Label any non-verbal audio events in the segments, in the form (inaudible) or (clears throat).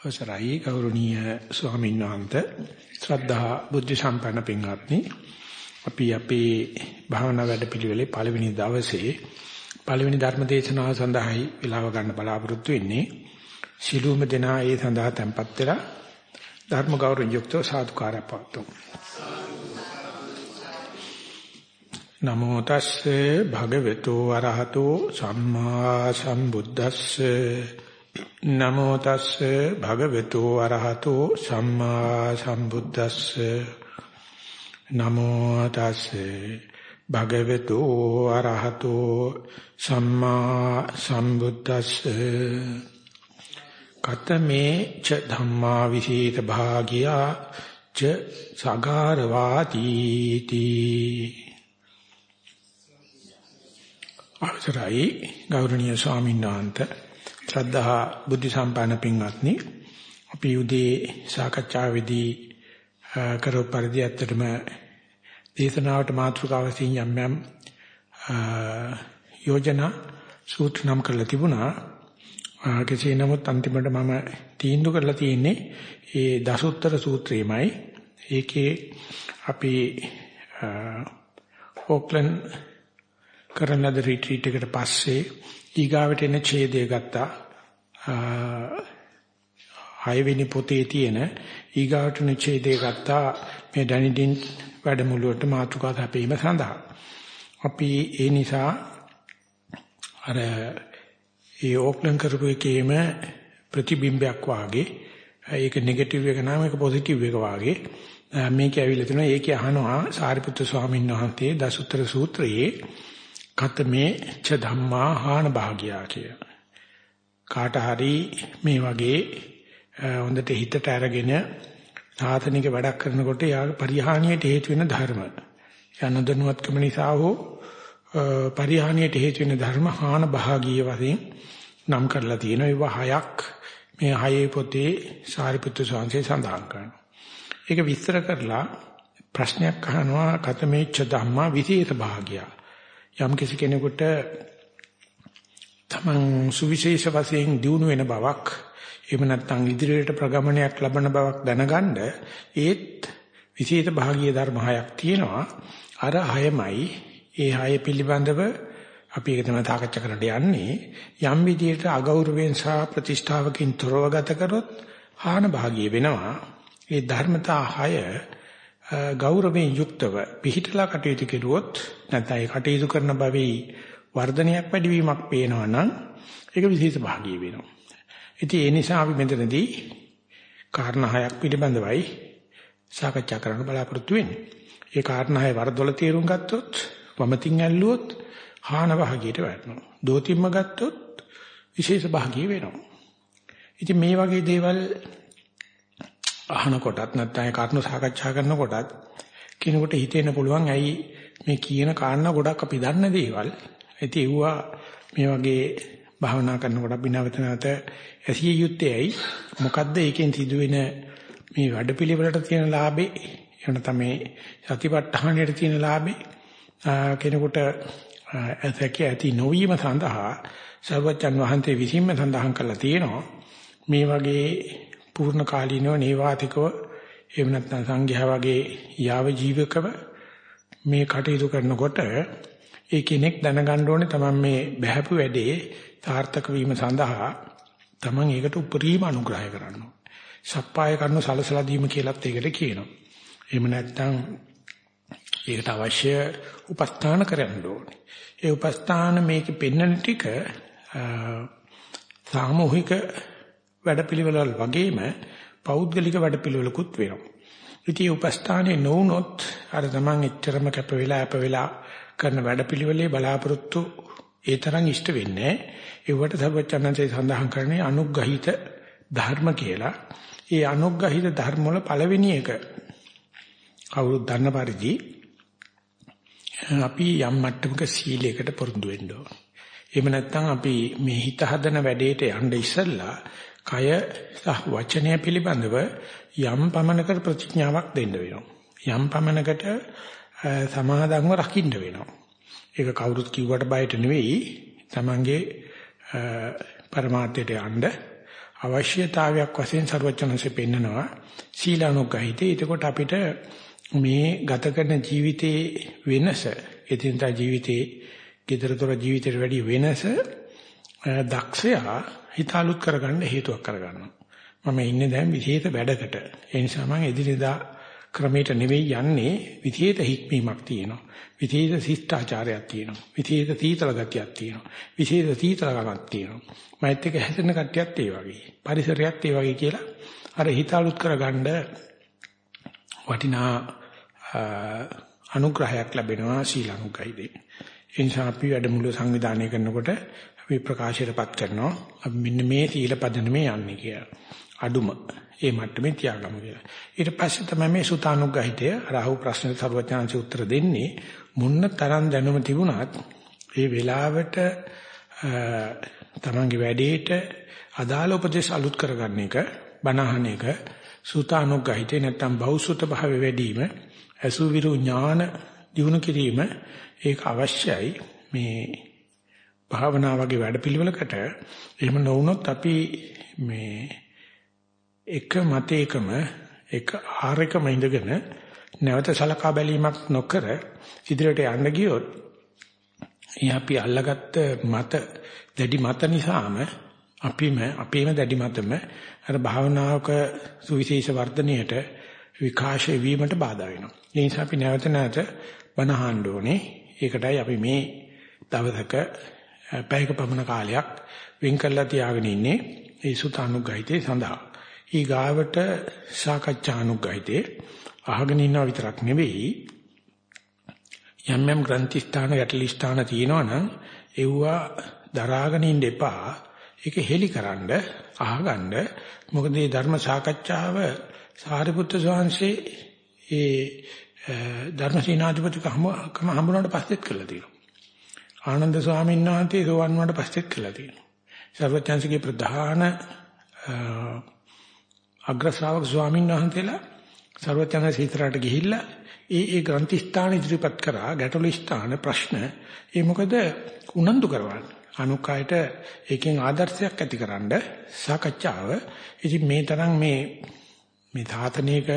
අවසරයි ගෞරවනීය ස්වාමීන් වහන්සේ. ශ්‍රද්ධා බුද්ධ සම්පන්න පින්වත්නි අපි අපේ භාවනා වැඩපිළිවෙලේ පළවෙනි දවසේ පළවෙනි ධර්ම දේශනාව සඳහායි වේලාව ගන්න බලාපොරොත්තු වෙන්නේ. සිළුම දෙනා ඒ සඳහා tempත් වෙලා ධර්ම ගෞරවයෙන් යුක්තව සාදුකාරය පවතුමු නමෝ තස්සේ භගවතු වරහතෝ සම්මා සම්බුද්දස්සේ නමෝ තස්සේ භගවතු අරහතෝ සම්මා සම්බුද්දස්සේ. නමෝ තස්සේ භගවතු අරහතෝ සම්මා සම්බුද්දස්සේ. කතමේ ච ධම්මා විශේෂ භාගියා ච සගාරවාති තී. අවසරයි ගෞරවනීය ස්වාමීන් වහන්සේ. ශ්‍රද්ධා බුද්ධ සම්පන්න පින්වත්නි අපි උදේ සාකච්ඡාවේදී කරෝ පරිදි ඇත්තටම දේශනාවට මාතෘකාව වශයෙන් යම් යම් යෝජනා සූත්‍ර නම් කරලා තිබුණා. කෙසේ නමුත් අන්තිමට මම තීන්දුව කරලා තියෙන්නේ ඒ දසුත්තර සූත්‍රයමයි. ඒකේ අපි ඕක්ලන්ඩ් කරන ලද රිට්‍රීට් එකට පස්සේ ඊගාවට එන ඡේදය ගත්තා. හයවෙනි පොතේ තියෙන ඊගාවට එන ඡේදය ගත්තා මේ ඩැනිඩින් වැඩමුළුවට මාතෘකා තැපීම සඳහා. අපි ඒ නිසා අර ඒ ඕක්ලන්ඩ් කරපු එකේම ප්‍රතිබිම්බයක් වාගේ ඒක නෙගටිව් එක නම් ඒක පොසිටිව් එක වාගේ මේක ඇවිල්ලා තිනවා ඒකේ අහනවා සාරිපුත්‍ර ස්වාමීන් වහන්සේ දසුත්‍ර සූත්‍රයේ කතමේ ච ධම්මා හාන භාගියා කිය. කාට හරි මේ වගේ හොඳට හිතට අරගෙන සාධනික වැඩක් කරනකොට යාගේ පරිහානියට හේතු වෙන ධර්ම. යනදනුවත්කම නිසා හෝ පරිහානියට හේතු වෙන ධර්ම හාන භාගීය වශයෙන් නම් කරලා තියෙනවා. ඒවා හයක් මේ හයේ පොතේ සාරිපුත්‍ර ස්වාමීන් සඳහන් කරනවා. ඒක විස්තර කරලා ප්‍රශ්නයක් අහනවා කතමේච්ඡ ධම්මා විශේෂ භාගියා යම් කිසි කෙනෙකුට තමන් සුවිශේෂ වශයෙන් දිනු වෙන බවක් එහෙම නැත්නම් ඉදිරියට ප්‍රගමනයක් ලබන බවක් දැනගන්න ඒත් විශේෂ භාගීය ධර්ම හයක් තියෙනවා. අර හයමයි ඒ හය පිළිබඳව අපි ඒක තමයි සාකච්ඡා කරන්න යන්නේ. යම් විදිහට අගෞරවයෙන් සහ ප්‍රතිෂ්ඨාවකින් තොරව ගත කරොත් හාන භාගීය වෙනවා. ඒ ධර්මතා හය ගෞරවයෙන් යුක්තව පිහිටලා කටයුතු කෙරුවොත් නැත්නම් ඒ කටයුතු කරන භවී වර්ධනයක් වැඩිවීමක් පේනවා නම් ඒක විශේෂ භාගිය වෙනවා. ඉතින් ඒ නිසා අපි මෙතනදී කාරණා හයක් පිළිබඳවයි සාකච්ඡා කරන්න බලාපොරොත්තු වෙන්නේ. ඒ කාරණා හය වරදොල තේරුම් ගත්තොත් වමතින් ඇල්ලුවොත් හාන භාගියට වැටෙනවා. දෝතිම්ම ගත්තොත් විශේෂ භාගිය වෙනවා. ඉතින් මේ වගේ දේවල් අහන කොටත් නැත්නම් ඒ කාරණා සාකච්ඡා කරන කොටත් කෙනෙකුට හිතෙන්න පුළුවන් ඇයි මේ කියන කාරණා ගොඩක් අපි දන්න දේවල්. ඉතින් ඒවා මේ වගේ භාවනා කරනකොට අපි නැවත නැවත ඇසිය යුත්තේ ඇයි? මොකද්ද ඒකෙන් සිදුවෙන මේ වැඩපිළිවෙලට තියෙන ලාභේ එහෙම තමයි සතිපට්ඨානයට තියෙන ලාභේ කෙනෙකුට ඇතකේ ඇති නොවීම සඳහා සර්වජන් වහන්සේ විසින්ම සඳහන් කරලා තියෙනවා මේ වගේ පූර්ණ කාලීනව නේවාතිකව එහෙම නැත්නම් සංඝයා වගේ යාව ජීවකව මේ කටයුතු කරනකොට ඒ කෙනෙක් දැනගන්න ඕනේ තමන් මේ බහැපු වැඩේ සාර්ථක වීම සඳහා තමන් ඒකට උපරිම අනුග්‍රහය කරන්න ඕනේ. සප්පාය කරන සලසලා දීම කියලාත් ඒකට කියනවා. එහෙම නැත්නම් ඒකට අවශ්‍ය උපස්ථාන කරන්න ඕනේ. ඒ උපස්ථාන මේකෙ පෙන්වන ටික සාමූහික වැඩපිළිවෙළවල් වගේම පෞද්ගලික වැඩපිළිවෙලකුත් වෙනවා. ඉතින් උපස්ථානේ නොවුනොත් අර තමන් එච්චරම කැප වෙලා අප වෙලා කරන වැඩපිළිවෙලේ බලාපොරොත්තු ඒ තරම් ඉෂ්ට වෙන්නේ ඒවට සර්වචනන්සේ සඳහන් කරන්නේ අනුග්‍රහිත ධර්ම කියලා. ඒ අනුග්‍රහිත ධර්ම වල පළවෙනි එක කවුරුත් දන්න පරිදි අපි යම් මට්ටමක සීලයකට පුරුදු වෙන්න ඕන. එහෙම නැත්නම් අපි මේ හිත හදන වැඩේට යන්න ඉස්සෙල්ලා කය සහ වචනය පිළිබඳව යම් පමණකට ප්‍රතිඥාවක් දෙන්න වෙනවා. යම් පමණකට සමාදන්ව රකින්න වෙනවා. ඒක කවුරුත් කිව්වට බයට නෙවෙයි තමන්ගේ પરමාර්ථයට යන්න අවශ්‍යතාවයක් වශයෙන් ਸਰවඥන්සේ පෙන්නනවා සීලානුගහිතේ එතකොට අපිට මේ ගත කරන ජීවිතයේ වෙනස එදිනදා ජීවිතයේ, GestureDetector ජීවිතයට වැඩි වෙනස දක්ෂයා හිතාලුත් කරගන්න හේතුවක් කරගන්නවා. මම ඉන්නේ දැන් විශේෂ වැඩකට. ඒ නිසා මම එදිනෙදා ක්‍රමයට නෙවෙයි යන්නේ විශේෂ හික්මීමක් තියෙනවා. විශේෂ ශිෂ්ටාචාරයක් තියෙනවා. විශේෂ තීතල ගතියක් තියෙනවා. විශේෂ තීතල ගමක් තියෙනවා. මෛත් එක හැදෙන කට්ටියත් ඒ වගේ. පරිසරයත් ඒ වගේ කියලා අර හිතාලුත් කරගන්න වටිනා අනුග්‍රහයක් ලැබෙනවා ශීලානුගයිදී. ඒ නිසා අපි වැඩමුළු සංවිධානය කරනකොට අපි ප්‍රකාශයටපත් කරනවා අපි මෙන්න මේ සීල පදනමේ යන්නේ කියලා. අඩුම ඒ මට්ටමේ තියාගමු කියලා. ඊට පස්සේ තමයි මේ සුතානුග්‍රහිතය රාහු ප්‍රශ්නෙට සර්වඥාන්සේ උත්තර දෙන්නේ මුන්න තරම් දැනුම තිබුණත් ඒ වෙලාවට තමන්ගේ වැඩේට අදාළ උපදේශ අලුත් කරගන්න එක බණහන එක සුතානුග්‍රහිතේ නැත්තම් බෞසුත භාවය වැඩි වීම අසුවිරු ඥාන දිනු කිරීම ඒක අවශ්‍යයි මේ භාවනා වගේ වැඩපිළිවෙලකට එහෙම නොවුනොත් අපි මේ එක මතයකම එක ආරයකම ඉඳගෙන නැවත සලකා බැලීමක් නොකර ඉදිරියට යන්න ගියොත් අපි අල්ලගත්ත මත දැඩි මත නිසාම අපිම අපේම දැඩි මතම අර භාවනාවක සුවිශේෂ වර්ධනයට විකාශය වීමට බාධා වෙනවා. ඒ නිසා අපි නැවත නැවත බනහන්න ඕනේ. ඒකටයි අපි මේ දවසක පැයක පමණ කාලයක් වෙන් කරලා තියාගෙන ඉන්නේ ඒ සුතානුග්ගහිතේ සඳහා. ඊ ගාවට සාකච්ඡානුග්ගහිතේ අහගෙන ඉන්නව විතරක් නෙවෙයි යම් යම් ග්‍රන්ථි ස්ථාන යටලි ස්ථාන තියෙනවා නම් ඒවා දරාගෙන ඉන්න එපා. ඒක හෙලිකරනද අහගන්න මොකද මේ ධර්ම සාකච්ඡාව සාරිපුත්‍ර ස්වාමීන් ඒ ධර්මසීනාධිපතිකම හම්බුනාට පස්සෙත් කළා තියෙනවා. ආනන්ද ස්වාමීන් වහන්සේ සෝවන් වුණාට පස්සෙත් කළා තියෙනවා. සර්වඥාන්සේගේ ප්‍රධාන අග්‍ර ශ්‍රාවක ස්වාමීන් වහන්සේලා සර්වඥාන්සේ හිතරට ගිහිල්ලා ඒ ඒ ග්‍රන්ථ ස්ථාන ඉදිරිපත් කරා. ගැටළු ස්ථාන ප්‍රශ්න. ඒ මොකද උනන්දු කරවන්නේ. අනුකයට ඒකෙන් ආදර්ශයක් ඇතිකරනද සාකච්ඡාව. ඉතින් මේ තරම් මේ මේ තාතනයක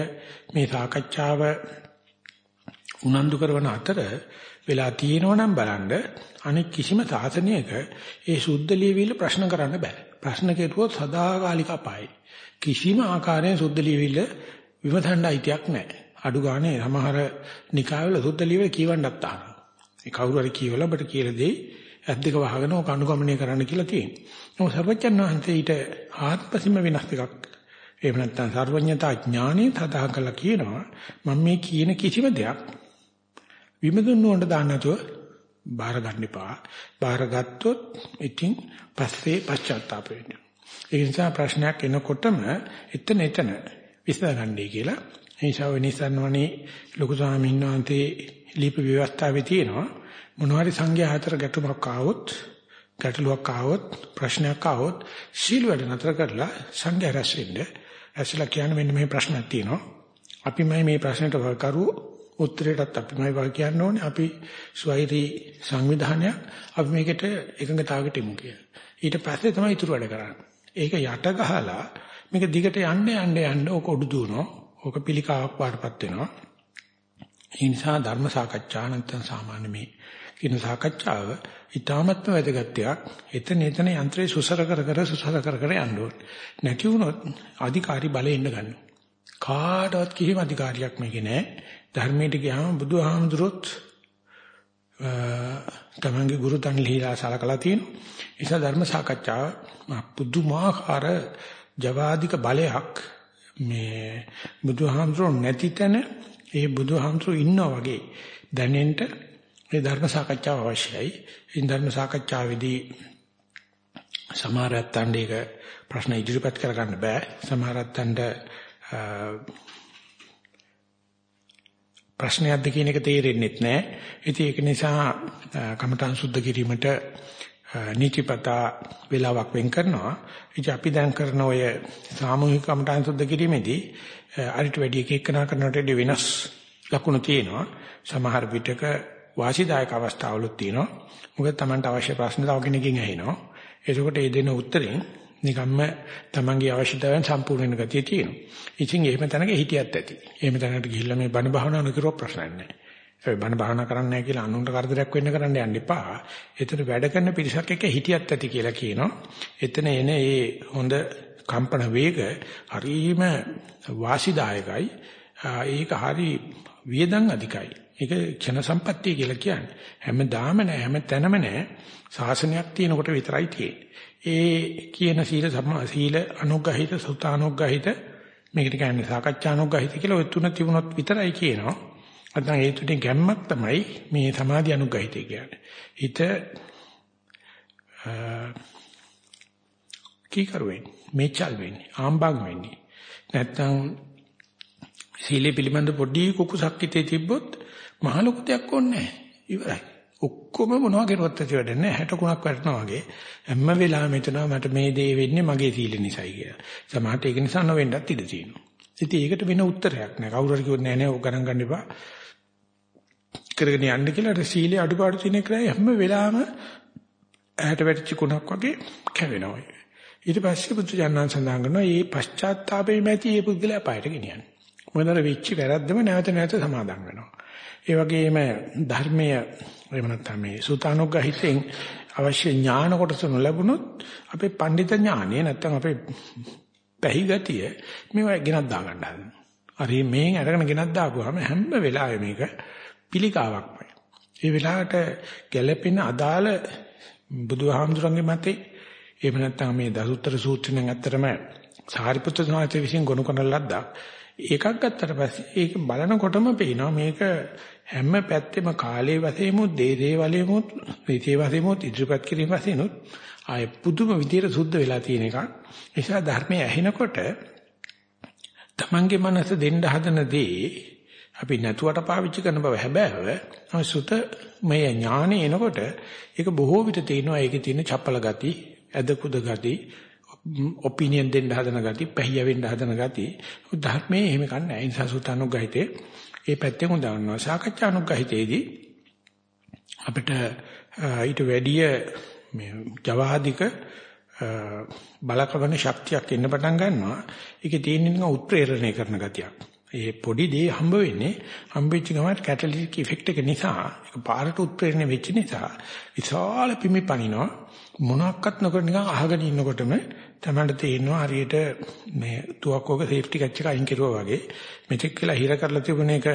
මේ සාකච්ඡාව උනන්දු කරන අතර වෙලා තියෙනවා නම් බලන්න අනෙක් කිසිම සාසනයක ඒ සුද්ධ ලියවිල්ල ප්‍රශ්න කරන්න බෑ. ප්‍රශ්න කෙරුවොත් සදාකාලික අපායයි. කිසිම ආකාරයෙන් සුද්ධ ලියවිල්ල විමසන්න අයිතියක් නැහැ. අඩු ගානේ සමහර නිකායවල සුද්ධ ලියවිල්ල කියවන්නත් තාන. ඒ කවුරු හරි කියවලා ඔබට කියලා දෙයි ඇද්දක වහගෙන ඔක අනුගමනය කරන්න කියලා තියෙනවා. නමුත් සර්වඥාන් වහන්සේ ඊට ආත්මසිම වෙනස් එකක් එහෙම නැත්නම් සර්වඥතා ඥානෙ තදා කළා කියනවා මම මේ කියන කිසිම දෙයක් විමදුන්න උන්ට දාන්න නැතුව බාර ගන්න එපා. බාර ගත්තොත් ඉතින් පස්සේ පශ්චාත්තාප වෙනවා. ඒ නිසා ප්‍රශ්නයක් එනකොටම එතන එතන විසඳගන්නයි කියලා. ඒ නිසා වෙනිසන්වනේ ලොකු ස්වාමීන් වහන්සේ ලිපි ව්‍යවස්ථාවේ තියෙනවා මොනවාරි සංඝයා හතර ගැටුමක් ආවොත් ගැටලුවක් ආවොත් ප්‍රශ්නයක් ආවොත් සීල වැඩ නතර කරලා සංඝයා රැස් වෙන්න ඇසලා කියන්නේ මෙන්න මේ ප්‍රශ්නක් තියෙනවා. අපිමයි මේ ප්‍රශ්නෙට කරු උත්තරයටත් අපිමයි වා කියන්න ඕනේ. අපි ස්වෛරී සංවිධානයක් අපි මේකට එකඟතාවකට එමු කියලා. ඊට පස්සේ තමයි ඊටු වැඩ කරන්නේ. ඒක යට ගහලා මේක දිගට යන්න යන්න යන්න ඕක උඩු දුවනවා. ඕක පිළිකාවක් වඩපත් වෙනවා. ඒ නිසා ධර්ම සාකච්ඡා නැත්නම් සාමාන්‍ය මේ කියන සාකච්ඡාව ඊටාමත්ම වැදගත් එකක්. එතන එතන යන්ත්‍රේ සුසර කර කර සුසර කර කර යන්න ඕනේ. නැති වුණොත් අධිකාරි බලය එන්න ගන්නවා. කාටවත් කිසිම අධිකාරියක් මේකේ නැහැ. ධර්මයට ගියාම බුදුහාමුදුරුවොත් තමන්ගේ ගුරු තන් ලිහිලා සලකලා තියෙනවා. ඒ නිසා ධර්ම සාකච්ඡාව පුදුමාකාර ජවාදික බලයක් මේ බුදුහාමුදුරුවෝ නැති තැන ඒ බුදුහාමුදුරුවෝ ඉන්නා වගේ දැනෙන්න මේ ධර්ම සාකච්ඡාව අවශ්‍යයි. ඉන් ධර්ම සාකච්ඡාවේදී සමහරත්තන්ට ඒක ප්‍රශ්න ඉදිරිපත් කරගන්න බෑ. සමහරත්තන්ට ප්‍රශ්නයක්ද කියන එක තේරෙන්නේ නැහැ. ඉතින් ඒක නිසා කමඨං සුද්ධ කිරීමට නීතිපතා වේලාවක් වෙන් කරනවා. ඉතින් අපි දැන් කරන ඔය සාමූහික කමඨං සුද්ධ කිරීමේදී අරිට වැඩි එක එකනා කරනට වෙනස් ලකුණු තියෙනවා. සමහර විටක වාසිදායක අවස්ථාවලුත් තියෙනවා. මොකද Tamanට අවශ්‍ය ප්‍රශ්න තව කෙනකින් ඇහෙනවා. එතකොට ඒ දෙන උත්තරෙන් නිකම්ම තමන්ගේ අවශ්‍යතාවයන් සම්පූර්ණ වෙන ගතිය තියෙනවා. ඉතින් එහෙම තැනක හිටියත් ඇති. එහෙම තැනකට ගිහිල්ලා මේ බණ භාවනා නොකරුව ප්‍රශ්නයක් නැහැ. ඒ බණ භාවනා කරන්නේ නැහැ කියලා අනුන්ට කරදරයක් වෙන්න කරන්න යන්න එපා. එතන වැඩ කරන පිරිසක් එක්ක හිටියත් ඇති කියලා කියනවා. එතන එන ඒ හොඳ කම්පන වේග හරිම වාසිදායකයි. ඒක හරි වියදම් අධිකයි. ඒක ක්ෂණ සම්පත්තිය කියලා කියන්නේ. හැමදාම නෑ හැම තැනම නෑ. ශාසනයක් තියෙනකොට විතරයි තියෙන්නේ. ඒ කියන සීල සම්මා සීල අනුග්‍රහිත සුතානුග්‍රහිත මේකට කියන්නේ සාකච්ඡානුග්‍රහිත කියලා ඔය තුන තිබුණොත් විතරයි කියනවා. නැත්නම් ඒ තුනේ ගැම්මක් තමයි මේ සමාධි අනුග්‍රහිතය කියන්නේ. හිත කීකරු වෙන්නේ, මේචල් වෙන්නේ, ආම්බන් වෙන්නේ. නැත්නම් සීලේ පිළිබඳ පොඩි කුකුසක් හිතේ තිබ්බොත් මහ ලොකු දෙයක් ඕනේ නැහැ. ඉවරයි. ඔක්කොම මොනවා කරුවත් ඇති වැඩ නැහැ 60 කුණක් වැටෙනවා වගේ හැම වෙලාවෙම හිතනවා මට මේ දේ වෙන්නේ මගේ සීල නිසායි කියලා. සමහරට ඒක නිසා නොවෙන්නත් ඉඩ තියෙනවා. ඉතින් ඒකට වෙන උත්තරයක් නැහැ. කවුරු හරි කිව්වොත් නෑ නෑ ඔය ගණන් ගන්න එපා. කරගෙන යන්න කියලා සීලේ අඩුපාඩු තියෙන කරා හැම වෙලාවෙම ඇහැට වැටිච්ච කුණක් වගේ කැවෙනවා. ඊට පස්සේ බුදු ජානන් සඳහන් කරනවා මේ පශ්චාත්තාපයේ මැති මේ පුද්ගලයා පායට ගෙනියන්නේ. මොකද අර වෙච්ච වැරද්දම නැවත නැවත සමාදන් වෙනවා. ඒ වගේම ධර්මයේ එහෙම නැත්නම් මේ සූතානුග්‍රහිතෙන් අවශ්‍ය ඥාන කොටස නොලැබුණොත් අපේ පඬිත ඥානය නැත්නම් අපේ පැහිගතිය මේවා ගෙනත් දා ගන්න හදනවා. හරි මේන් අරගෙන ගෙනත් දාපුවාම හැම වෙලාවෙම මේක පිළිකාවක්මයි. ඒ වෙලාවට ගැළපෙන අදාළ බුදුහාමුදුරන්ගේ මතේ එහෙම නැත්නම් මේ දසුත්තර සූත්‍රයෙන් ඇත්තටම සාරිපුත්‍ර සාහිත්‍ය විසින් ගොනු කරන ලද්දක්. ඒකක් ගත්තට පස්සේ ඒක බලනකොටම පේනවා මේක හැම පැත්තෙම කාලයේ වශයෙන්මුත් දේදේ වලෙමුත් රීතියේ වශයෙන්මුත් ඉදිරිපත් කිරීම වශයෙන්ුත් ආය පුදුම විදියට සුද්ධ වෙලා තියෙන එකක්. නිසා ධර්මයේ ඇහෙනකොට තමන්ගේ මනස දෙන්න හදන දේ අපි නැතුවට පාවිච්චි කරන බව හැබෑව සුත මේ ඥානෙ එනකොට ඒක බොහෝ විට තේනවා ඒකේ තියෙන චපල ගති, ඇද කුද ගති, ඔපිනියන් දෙන්න හදන ගති, පැහිය වෙන්න හදන ගති. ධර්මයේ එහෙම කන්නේ නැහැ. ඒ නිසා සුතානුග්‍රහිතේ ඒ පැත්තෙන් උදානවා. සාකච්ඡානුග්‍රහිතේදී අපිට ඊට වැඩිය මේ ජවාදික බලකවන ශක්තියක් එන්න පටන් ගන්නවා. ඒකේ තියෙන නිකන් උත්ප්‍රේරණය කරන ගතියක්. ඒ පොඩි දේ හම්බ වෙන්නේ හම්බෙච්ච ගමන් කැටලිටික් ඉෆෙක්ට් එක නිසා ඒක පාරට උත්ප්‍රේරණය වෙච්ච නිසා විශාල පිමි පනිනවා මොනක්වත් නොකර නිකන් අහගෙන ඉන්නකොටම තමයි තේරෙනවා හරියට මේ තුවක්කුවක සේෆ්ටි කැච් එක අයින් කරුවා වගේ. මෙතෙක් කියලා හිර කරලා තිබුණ එක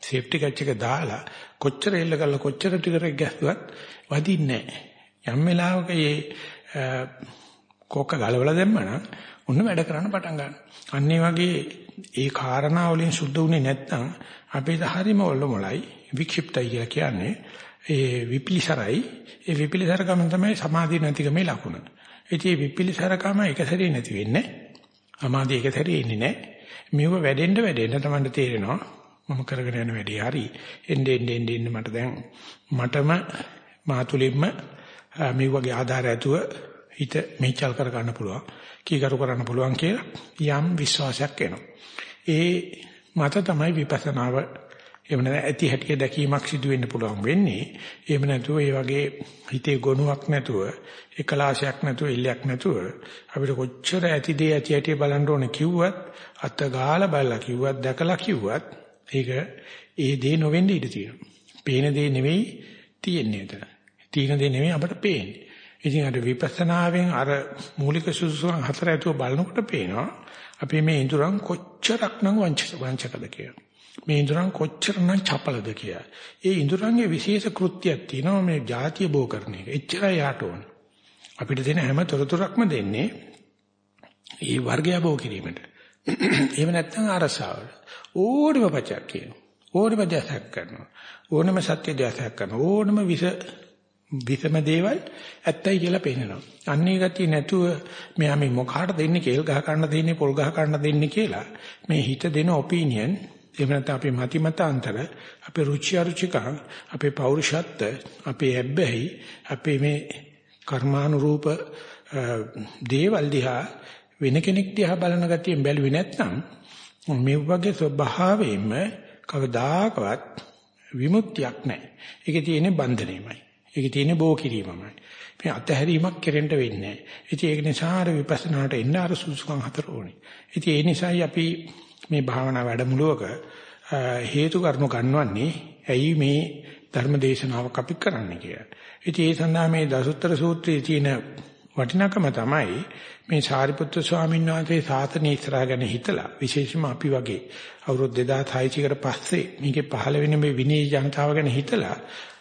සේෆ්ටි කැච් එක දාලා කොච්චර එල්ල කරලා කොච්චර ටිකරක් ගැස්සුවත් වදින්නේ නැහැ. යම් වෙලාවක මේ කෝක ගලවලා දැම්මනම් ඔන්න වැඩ කරන්න පටන් ගන්නවා. අන්න වගේ ඒ කාරණා වලින් සුද්ධ වුණේ නැත්නම් අපේ හරිම ඔල්ලොමලයි වික්ෂිප්තයි කියලා කියන්නේ. ඒ විපිලිසරයි. ඒ විපිලිසරකම තමයි සමාධිය නැතිකමේ ලකුණ. ඉතින් මේ විපිලිසරකම එක සැරේ නැති වෙන්නේ. සමාධිය එක සැරේ එන්නේ නැහැ. මේව වැඩෙන්න වැඩෙන්න තමයි තේරෙනවා මම කරගෙන යන වැඩේ හරි. එන්නේ එන්නේ එන්නේ මට දැන් මටම මාතුලින්ම මේ වගේ ආධාර ඇතුව හිත මේචල් කර ගන්න පුළුවන්. කීකරු කරන්න පුළුවන් කියලා යම් විශ්වාසයක් එනවා. ඒ මත තමයි විපස්සනාව එහෙම නැත්නම් ඇති හැටිය දැකීමක් සිදු වෙන්න පුළුවන් වෙන්නේ. එහෙම නැතුව ඒ වගේ හිතේ ගොනුවක් නැතුව, එකලාශයක් නැතුව, ඉල්ලයක් නැතුව අපිට කොච්චර ඇති දේ ඇති හැටිය බලන්න ඕනේ කිව්වත්, අත ගාලා බලලා කිව්වත්, දැකලා කිව්වත් ඒක ඒ දේ නොවෙන්න ඉඩ තියෙනවා. පේන දේ නෙවෙයි තියෙන්නේ එතන. තියෙන දේ නෙවෙයි අපට පේන්නේ. ඉතින් අර විපස්සනාවෙන් අර මූලික සුසුසුන් හතර ඇතුව බලනකොට පේනවා අපි මේ ඉඳුරන් කොච්චරක්නම් වංචකද කියලා. මේ ඉඳුරන් කොච්චරනම් චපලද කියලා. ඒ ඉඳුරන්ගේ විශේෂ කෘත්‍යයක් තියෙනවා මේ ಜಾතිය බෝ කරන එක. එච්චරයි යාට ඕන. අපිට දෙන හැම තොරතුරක්ම දෙන්නේ ඒ වර්ගය බෝ කිරීමට. එහෙම නැත්නම් අරසාවට. ඕනම පචක් කියනවා. ඕනම දැසක් කරනවා. ඕනම සත්‍ය දැසක් කරනවා. ඕනම විස විසම දේවල් ඇත්තයි කියලා පේනවා. අන්නේ ගතිය නැතුව මෙයා මේ මොකාට දෙන්නේ කේල් ගහ ගන්න දෙන්නේ පොල් ගහ ගන්න දෙන්නේ කියලා මේ හිත දෙන ඔපිනියන් එහෙම නැත්නම් අපේ මති මතාන්තර අපේ රුචි අරුචිකම් අපේ පෞරුෂත්ව අපේ හැබ්බැහි අපේ මේ කර්මානුරූප දේවල් දිහා වෙන කෙනෙක් දිහා බලන ගතියෙන් බැලුවේ නැත්නම් මේ වගේ ස්වභාවයෙන්ම කවදාකවත් විමුක්තියක් නැහැ. ඒකේ තියෙන්නේ බන්ධනෙමයි. ඒකේ තියෙන බෝ කිරීමමයි. මේ අතහැරීමක් කෙරෙන්න වෙන්නේ නැහැ. ඉතින් ඒක නිසා අර විපස්සනාට එන්න අර සුසුකම් හතර ඕනේ. ඉතින් ඒ නිසායි අපි මේ භාවනා වැඩමුළුවක හේතු කරුණු ගන්නවන්නේ ඇයි මේ ධර්ම දේශනාවක් අපි කරන්නේ කියලා. ඉතින් ඒ සඳහා මේ දසුත්තර සූත්‍රයේ තියෙන වටිනාකම තමයි මේ සාරිපුත්‍ර ස්වාමීන් වහන්සේ සාතන ඉස්සරහ ගැන හිතලා විශේෂයෙන්ම අපි වගේ අවුරුදු 2600 කට පස්සේ මේකේ පහළ වෙන මේ විනී ජනතාව ගැන හිතලා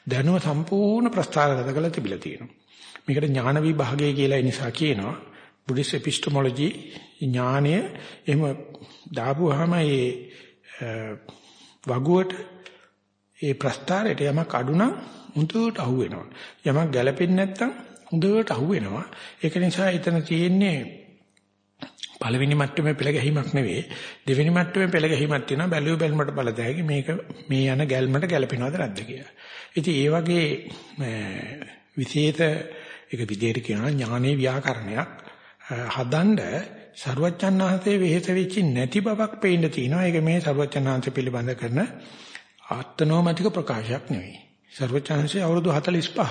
දැනුව සම්පූර්ණ ප්‍රස්තාරගත කරලා තිබිලා තියෙනවා. මේකට ඥාන විභාගය කියලා ඒ නිසා කියනවා. බුද්දිස් එපිස්ටමොලොජි ඥානය එහෙම දාපුවාම ඒ වගුවට ඒ ප්‍රස්තාරයට යමක් අඩු නම් උන්ට අහු වෙනවා. යමක් ගැළපෙන්නේ නැත්නම් හොඳට අහුවෙනවා. ඒක නිසා එතන තියෙන්නේ පළවෙනි මට්ටමේ පෙළ ගැහිමක් නෙවෙයි දෙවෙනි මට්ටමේ පෙළ ගැහිමක් තියෙනවා බැලුව බැලමට බලදැයි මේක මේ යන ගැල්මට ගැලපෙනවද නැද්ද කියලා. ඉතින් ඒ වගේ විශේෂ ඒක විදිහට කියනවා ඥානේ ව්‍යාකරණයක් හදන්න ਸਰුවචන්හන්සේ වෙහෙස වෙච්චි නැති බවක් පේන්න තියෙනවා. ඒක මේ ਸਰුවචන්හන්සේ පිළිබඳ කරන ආත්මනෝමතික ප්‍රකාශයක් නෙවෙයි. ਸਰුවචන්හන්සේ අවුරුදු 45ක්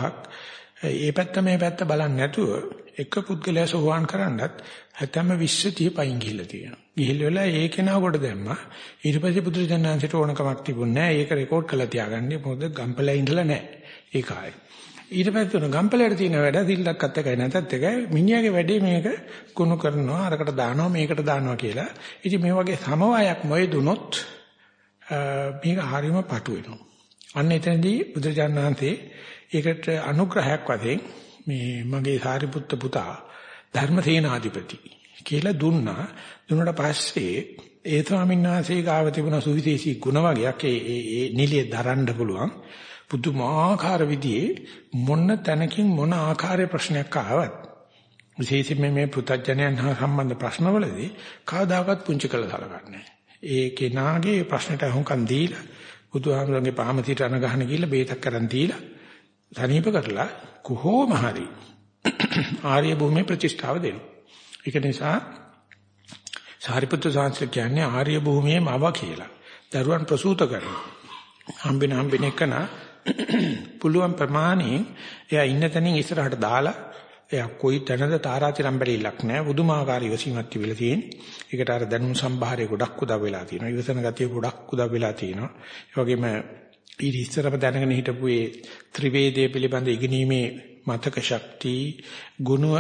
ඒ පැත්ත මේ පැත්ත බලන්නේ නැතුව එක පුද්ගලයා සෝවාන් කරන්නත් හැතැම්ම 20 30 පයින් ගිහිල්ලා තියෙනවා. ගිහිල්ලා වෙලා ඒ කෙනා කොට දැම්මා. ඊට පස්සේ බුදුරජාණන්සේට ඕනකමක් තිබුණේ නැහැ. ඒක රෙකෝඩ් කරලා තියාගන්නේ මොකද ගම්පලයි ඉඳලා නැහැ. ඒ කාලේ. ඊට පස්සේ උන ගම්පලයට තියෙන වැඩ දිල්ලක්වත් එකයි නැතත් එකයි මිනිහාගේ වැඩේ මේක කුණු කරනවා අරකට දානවා මේකට දානවා කියලා. ඉතින් මේ වගේ සමவாயයක් මොයදුනොත් මේක හරීම පටු වෙනවා. අන්න එතනදී බුදුජානනාංශේ ඒකට අනුග්‍රහයක් වශයෙන් මේ මගේ සාරිපුත්ත පුතා ධර්මසේනාධිපති කියලා දුන්නා. දුන්නට පස්සේ ඒ ස්වාමීන් වහන්සේ ගාව තිබුණ සුවිශේෂී ගුණ වගේක් ඒ ඒ නිලිය දරන්න පුළුවන්. පුදුමාකාර විදිහේ මොන තැනකින් මොන ආකාරයේ ප්‍රශ්නයක් ආවත් විශේෂයෙන්ම මේ පුතඥයන් හා සම්බන්ධ ප්‍රශ්නවලදී කවදාකවත් පුංචි කළ සලකන්නේ ඒ කෙනාගේ ප්‍රශ්නට අහුම්කම් දීලා බුදුහාමුදුරන්ගේ පාමතිට අන ගහන ගිහිල්ලා බේතක් කරන් දීලා සනීප කරලා කොහොම හරි (coughs) ආර්ය භූමියේ ප්‍රතිෂ්ඨාව දෙනවා. ඒක නිසා සාරිපුත්‍ර සාංශය කියන්නේ ආර්ය භූමියේ මව කියලා. දරුවන් ප්‍රසූත කරනවා. හම්බෙන හම්බෙන එකන පුළුවන් ප්‍රමාණයෙන් එයා ඉන්න තැනින් ඉස්සරහට දාලා එයා කොයි තැනද තාරාතිරම් බැලිලක් නැහැ බුදුමාකාර ඉවසීමක් තිබිලා තියෙන්නේ. ඒකට අර දැනුම් සම්භාරය ගොඩක් උදව් වෙලා තියෙනවා. ඉවසන ගතිය ගොඩක් උදව් වෙලා තියෙනවා. ඒ වගේම ඊට ඉස්සරව දැනගෙන හිටපු ඒ ත්‍රිවේදයේ පිළිබඳ ඉගෙනීමේ මතක ශක්තිය ගුණව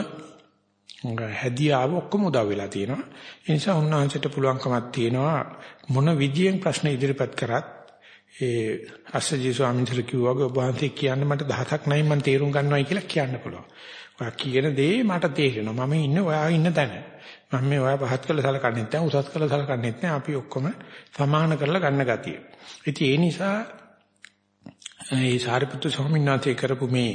හැදියාව ඔක්කොම උදව් වෙලා තියෙනවා. ඒ නිසා උන්වහන්සේට පුළුවන්කමක් තියෙනවා මොන විදියෙන් ප්‍රශ්න ඉදිරිපත් කරත් ඒ අස්සජී ස්වාමීන් වහන්සේ කිව්වා ඔබ වහන්සේ කියන්නේ මට දහසක් නැයි මම තේරුම් ගන්නවයි කියලා කියන්න පුළුවන්. ඔයා කියන දේ මට තේරෙනවා. මම ඉන්නේ ඔයා ඉන්න තැන. මම මේ ඔයා පහත් කළ සලකන්නේ නැහැ, උසස් කළ සලකන්නේ නැහැ. අපි ඔක්කොම සමාන කරලා ගන්න ගතිය. ඉතින් ඒ නිසා ඒ සාරිපුත්තු ස්වාමීන් වහන්සේ කරපු මේ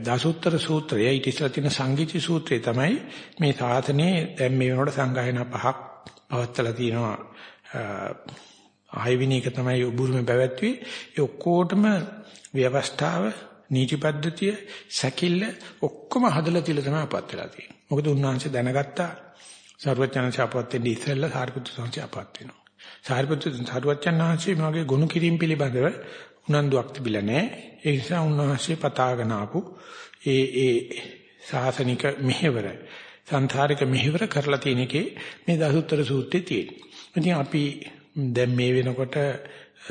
දසුත්තර සූත්‍රය ඊට ඉස්සලා තියෙන සංගීති සූත්‍රය තමයි මේ සාසනේ දැන් මේ වෙනකොට සංගායනා පහක් පවත්ලා තියෙනවා ආයවිනී එක තමයි උබුරුමේ පැවැත්වුවේ ඒ ඔක්කොටම ව්‍යවස්ථාව නීති පද්ධතිය සැකිල්ල ඔක්කොම හදලා තියලා තමයි අපත් වෙලා තියෙන්නේ මොකද උන්වහන්සේ දැනගත්තා සර්වඥාන්සේ අපත් වෙන්නේ ඉස්සෙල්ලා සාරිපුත්තු සංඝයා අපත් වෙනවා සාරිපුත්තු සර්වඥාන්සේ මේ ගුණ කිරීම පිළිබඳව උනන්දුවක් තිබිලා නැහැ. ඒ නිසා උන්වහන්සේ පතාගෙන ආපු ඒ ඒ සාසනික මෙහෙවර සංධාරික මෙහෙවර කරලා තියෙන එකේ මේ දසුත්තර සූත්‍රයේ තියෙනවා. ඉතින් අපි දැන් මේ වෙනකොට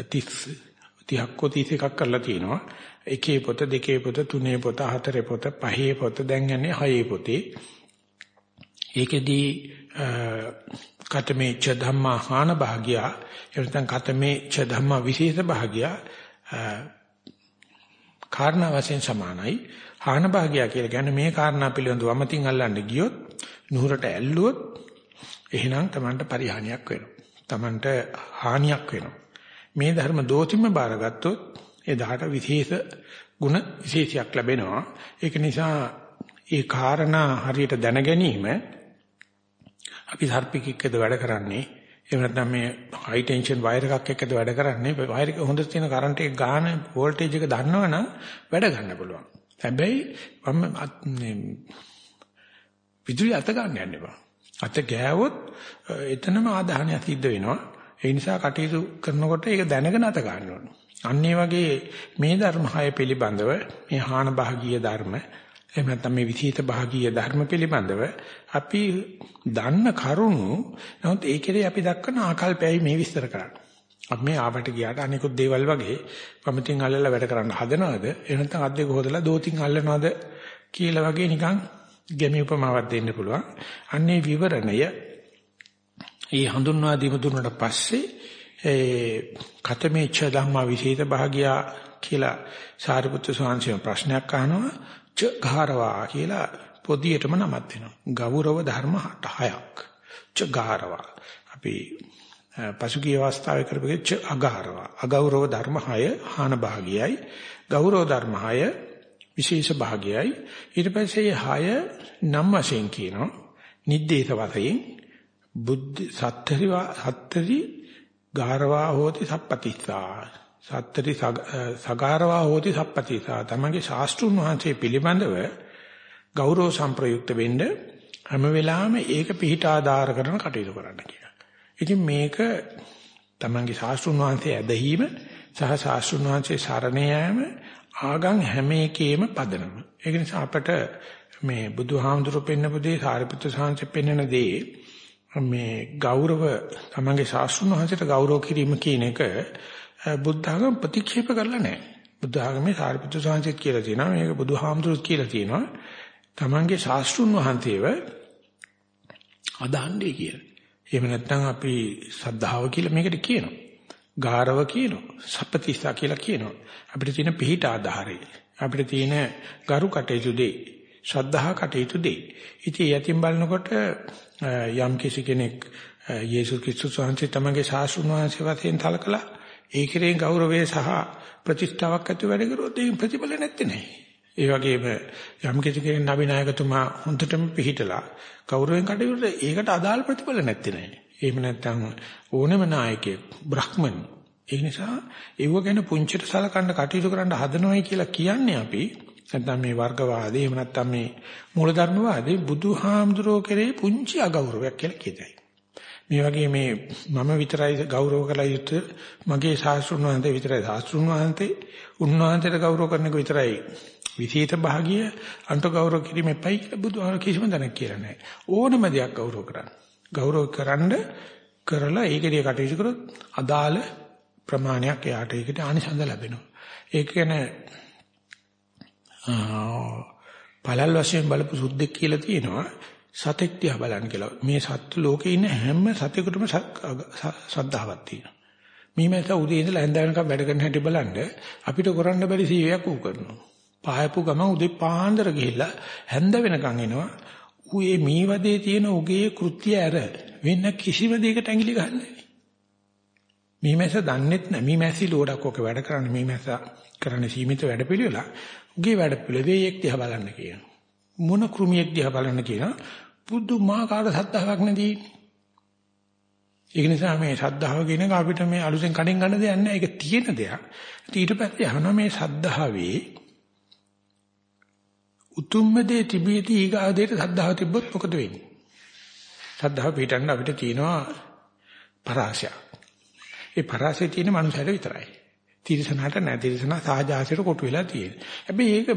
30 30ක් 31ක් කරලා තිනවා. එකේ පොත දෙකේ පොත තුනේ පොත හතරේ පොත පහේ පොත දැන් යන්නේ හයේ පොතේ. ඒකෙදී කතමේ ච ධම්මා හාන භාගියා එතන කතමේ ච ධම්මා විශේෂ භාගියා කාරණා වශයෙන් සමානයි. හාන භාගය කියලා කියන්නේ මේ කාරණා පිළිබඳව වමතින් අල්ලන්න ගියොත් නුහුරට ඇල්ලුවොත් එහෙනම් Tamanට පරිහානියක් වෙනවා. Tamanට හානියක් වෙනවා. මේ ධර්ම දෝතිම බාරගත්තොත් එදාට විශේෂ ಗುಣ විශේෂයක් ලැබෙනවා. ඒක නිසා ඒ කාරණා හරියට දැන ගැනීම අපි සර්පිකෙක්ද වැඩ කරන්නේ එහෙම නැත්නම් මේ හයි ටෙන්ෂන් වයර් එකක් එක්කද වැඩ කරන්නේ වයර් එක හොඳට තියෙන කරන්ට් එක ගාන වෝල්ටේජ් එක දන්නවනම් වැඩ ගන්න පුළුවන්. හැබැයි මම විදුලි අත ගන්න යන්න එපා. අත ගෑවොත් එතනම ආදාහනය සිද්ධ වෙනවා. ඒ නිසා කටයුතු කරනකොට ඒක දැනගෙන අත ගන්න ඕනේ. අන්න වගේ මේ ධර්ම හය පිළිබඳව මේ හාන භාගීය ධර්ම එහෙම නැත්නම් මේ විචිත භාගීය ධර්ම පිළිබඳව අපි දන්න කරුණු නමුත් ඒකේ අපි දක්වන ආකල්පයයි මේ විස්තර කරන්නේ. අපි මේ ආවට ගියාට අනිකුත් දේවල් වගේ පමතින් අල්ලලා වැඩ කරන්න හදනවද? එහෙම නැත්නම් අද්දේක හොදලා දෝතින් අල්ලනවද කියලා වගේ නිකන් ගැමි උපමාවක් දෙන්න පුළුවන්. අන්නේ විවරණය ඒ හඳුන්වා දීම දුන්නට පස්සේ ඒ කතමේච්ඡ ධම්මා විශේෂ භාගියා කියලා සාරිපුත්‍ර ස්වාමීන් ප්‍රශ්නයක් අහනවා ච ගාරවා කියලා පොදියටම නමක් දෙනවා. ගෞරව ධර්ම 6ක්. ච ගාරවා. අපි පසුගිය අවස්ථාවේ කරපු ච අගාරවා. අගෞරව ධර්ම 6 හාන භාගියයි. ගෞරව ධර්ම 6 විශේෂ භාගයයි. ඊට පස්සේ 6 නම් වශයෙන් කියනවා. නිද්දේශ වශයෙන් බුද්ධ සත්‍තරිවා සත්‍තරි ගාරවා හෝති සප්පතිස්සා සත්‍තරි සගාරවා හෝති සප්පතිසා තමගේ ශාස්ත්‍රුන් වහන්සේ පිළිබඳව ගෞරව සම්ප්‍රයුක්ත වෙන්න හැම වෙලාවෙම ඒක පිහිට ආධාර කරන කටයුතු කරන්න කියලා. ඉතින් මේක තමන්ගේ ශාස්ත්‍රුන් වහන්සේ ඇදහිීම සහ ශාස්ත්‍රුන් වහන්සේ සරණ යාම ආගම් හැම එකේම පදනම. ඒක නිසා අපට මේ බුදුහාමුදුරු පෙන්නපු දේ සාරිපුත්‍ර සාංශ පෙන්නන දේ මේ ගෞරව තමන්ගේ ශාස්ත්‍රුන් වහන්සේට ගෞරව කිරීම කියන එක බුද්ධ ආගම ප්‍රතික්ෂේප කරලා නැහැ. බුද්ධ ආගමේ සාරිපුත්‍ර සාංශිත් කියලා තියෙනවා. මේක බුදුහාමුදුරුත් කියලා තියෙනවා. තමන්ගේ ශාස්ත්‍රුන් වහන්සේව අදහන්නේ කියලා. එහෙම නැත්නම් අපි සද්ධාව කියලා මේකට කියනවා. ගාරව කියනවා. සප්පතිස්සා කියලා කියනවා. අපිට තියෙන පිහිට ආධාරය. අපිට තියෙන ගරු කටයුතු දෙයි. ශ්‍රද්ධා කටයුතු දෙයි. ඉතින් යතිම් බලනකොට යම් කිසි කෙනෙක් යේසුස් ක්‍රිස්තුස් වහන්සේ තමගේ ශාස්ත්‍රුන් වහන්සේ වශයෙන් තලකලා ඒ කෙරේ ගෞරවය සහ ප්‍රතිෂ්ඨාවක් ඇති වැඩ කරොත් ඒක ප්‍රතිඵල නැත්තේ නෑ. ඒ වගේම යම් කිසි කෙනෙක් නබිනායකතුමා හොඳටම පිළිහිටලා ගෞරවයෙන් කටයුතු ඒකට අදාළ ප්‍රතිඵල නැත්තේ නෑ. එහෙම නැත්නම් ඕනම නායකයෙක් බ්‍රහ්මන්. ඒ නිසා ඒව ගැන පුංචිට සලකන්න කටයුතු කරන්න හදනවයි කියලා කියන්නේ අපි. නැත්නම් මේ වර්ගවාදී එහෙම නැත්නම් මේ මූලධර්මවාදී බුදුහාමුදුරෝ කෙරේ පුංචි අගෞරවයක් කියලා කියතයි. මේ වගේ මේ මම විතරයි ගෞරව කළ යුතු මගේ ශාස්ත්‍රුන් වහන්සේ විතරයි ශාස්ත්‍රුන් වහන්සේ උන්වහන්සේට ගෞරව කරන එක විතරයි. විශේෂ භාගිය අන්ත ගෞරව කිරීම එපයි කියලා බුදුහාම කිසිම දැනක් කියලා නැහැ. ඕනම දෙයක් ගෞරව කරන්න. ගෞරව කරන්න කරලා ඒකේ කටයුතු කරොත් අදාළ ප්‍රමාණයක් එයාට ඒකට ආනිසංස ලැබෙනවා ඒක කියන්නේ පළල් වශයෙන් බලපු සුද්දෙක් කියලා තියෙනවා සතෙක් දිහා බලන්න කියලා. මේ සත්තු ලෝකේ ඉන්න හැම සතෙකුටම ශ්‍රද්ධාවක් තියෙනවා. මේ මත උදේ ඉඳලා හැන්ද වෙනකම් වැඩ කරන හැටි බලන්න අපිට කරන්න බැරි සීවයක් ඌ කරනවා. පායපු ගම උදේ පාන්දර ගිහිල්ලා හැන්ද වෙනකම් එනවා. ඌ මේ මීවදේ තියෙන උගේ කෘත්‍ය ඇර වෙන කිසිම දෙයකට ඇඟිලි ගන්නෑ. මීමැස දන්නෙත් නැහැ. මීමැසි ලෝඩක් ඔක වැඩ කරන්නේ මීමැස කරන්නේ සීමිත වැඩපිළිවෙල. උගේ වැඩපිළිවෙල වේයෙක් දිහා බලන්න කියනවා. මොන කෘමියෙක් දිහා බලන්න කියනවා. පුදුමාකාර සද්ධාාවක් නැදී. ඒක නිසා මේ සද්ධාව කියන එක අපිට මේ අලුතෙන් කඩෙන් ගන්න දෙයක් නෑ. ඒක තියෙන දෙයක්. ඊට පස්සේ අහනවා මේ සද්ධාවේ උතුම්ම දේ තිබීටි ඊගාදේට සද්ධාව තිබ්බොත් මොකද වෙන්නේ? සද්ධාව පිටන්න අපිට තියෙනවා පරාසය. ඒ පරාසය තියෙන මනුස්සයල විතරයි. තිරසනාට නැති තිරසනා සාජාසයට කොටු වෙලා තියෙනවා. හැබැයි ඒක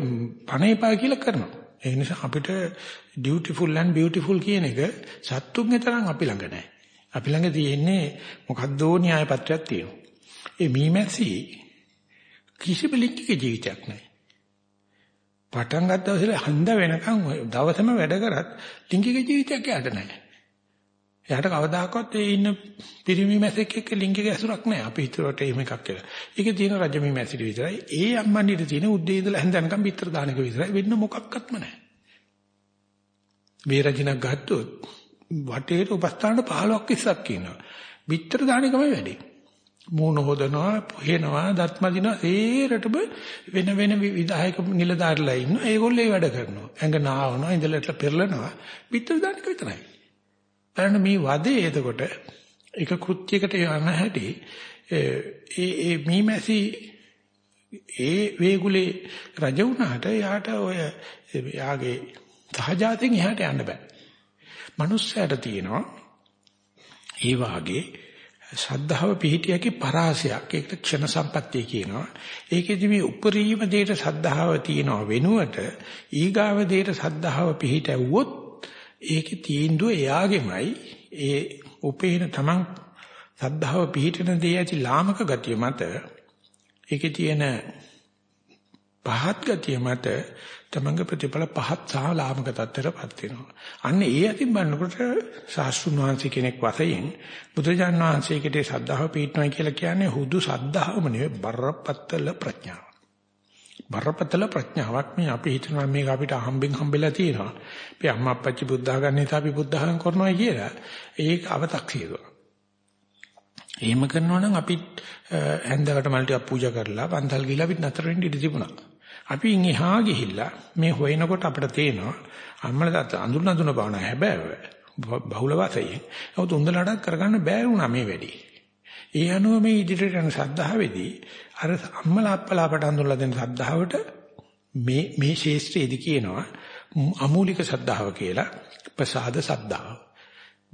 පණ එපා කියලා කරනවා. ඒ නිසා අපිට beautiful and beautiful කියන එක සත්තුන්ගේ තරම් අපි ළඟ නැහැ. අපි ළඟ තියෙන්නේ මොකද්දෝ න්‍යාය පත්‍රයක් තියෙනවා. ඒ මීමැසි කිසිම ලිංගික ජීවිතයක් නැහැ. පටන් ගත්ත දවසේ හඳ වෙනකන් දවසම වැඩ කරත් ලිංගික ජීවිතයක් යාට නැහැ. එයාට කවදාකවත් ඒ ඉන්න පිරිමි මැසෙක් එක්ක ලිංගික ඇසුරක් නැහැ. අපි හිතුවට එහෙම එකක් කියලා. ඒකේ තියෙන රජමි මැසිරි විතරයි. ඒ අම්මන්ඩිට තියෙන උද්දී ඉඳලා හැන්දනකම් පිටර දාන එක විතරයි. වෙන්න මොකක්වත්ම නැහැ. වේරජිනක් ගත්තොත් වටේට උපස්ථාන 15ක් 20ක් ඉන්නවා. පිටර දාන එකමයි වැඩි. මූණ හොදනවා, පොහෙනවා, දත් මදිනවා, ඒරටම වෙන වෙන විධායක නිලධාරිලා ඉන්නවා. ඒගොල්ලෝ ඒ වැඩ කරනවා. ඇඟ නාවනවා, ඉඳලට පෙරලනවා. පිටර දාන එක විතරයි. බලන්න මේ වදේ එතකොට එක කෘත්‍යයකට යන හැටි ඒ ඒ මීමැසි ඒ වේගුලේ රජ වුණාට යාට ඔය යාගේ සහජාතෙන් එහාට යන්න බෑ. මනුස්සයට තියෙනවා ඒ වාගේ ශ්‍රද්ධාව පිහිටියකි පරාසයක්. ඒකට ක්ෂණ සම්පත්තිය කියනවා. ඒකෙදි මේ උපරිම දෙයට ශ්‍රද්ධාව තියනවා වෙනුවට ඊගාව දෙයට ශ්‍රද්ධාව පිහිටවුවොත් ඒකේ තීන්දුව එයාගෙමයි. ඒ උපේන තමන් ශ්‍රද්ධාව පිහිටන දේ ඇති ලාමක ගතිය මත ඒකේ තියෙන පහත් ගතිය මත තමංග ප්‍රතිඵල පහත් සහ ලාමක තත්ත්වයටපත් වෙනවා. අන්න ඒ අතින් බලනකොට සාස්ෘණ වහන්සේ කෙනෙක් වශයෙන් බුදුජාන් වහන්සේකට ශ්‍රද්ධාව පිටනවා කියලා කියන්නේ හුදු ශ්‍රද්ධාවම නෙවෙයි බරපතල ප්‍රඥාව. බරපතල ප්‍රඥාවක් මේ අපි හිතනවා මේක අපිට හම්බෙන් හම්බෙලා තියෙනවා. අපි අම්මා අප්පච්චි බුද්ධ ගන්න නිසා අපි බුද්ධහන් කරනවා කියලා. ඒක අව탁සියදුවා. එහෙම කරනවා නම් අපි හැන්දකට මල් ටිකක් පූජා කරලා පන්සල් ගිහලා අපිට නතර වෙන්න ඉඩ තිබුණා. අපි ඉහා ගිහිල්ලා මේ හොයනකොට අපිට තේනවා අම්මලා අඳුන අඳුන බවන හැබැයි බහුල වාසයෙන්. නමුත් උන්දලටත් කරගන්න බෑ වුණා මේ වැඩි. ඒ අනුව මේ ඉදිරියට යන ශ්‍රද්ධාවේදී අර අම්මලා අප්පලා අපට අඳුනලා දෙන ශ්‍රද්ධාවට මේ මේ ශේෂ්ත්‍රයේදී කියනවා අමූලික ශ්‍රද්ධාව කියලා ප්‍රසාද ශ්‍රද්ධාව.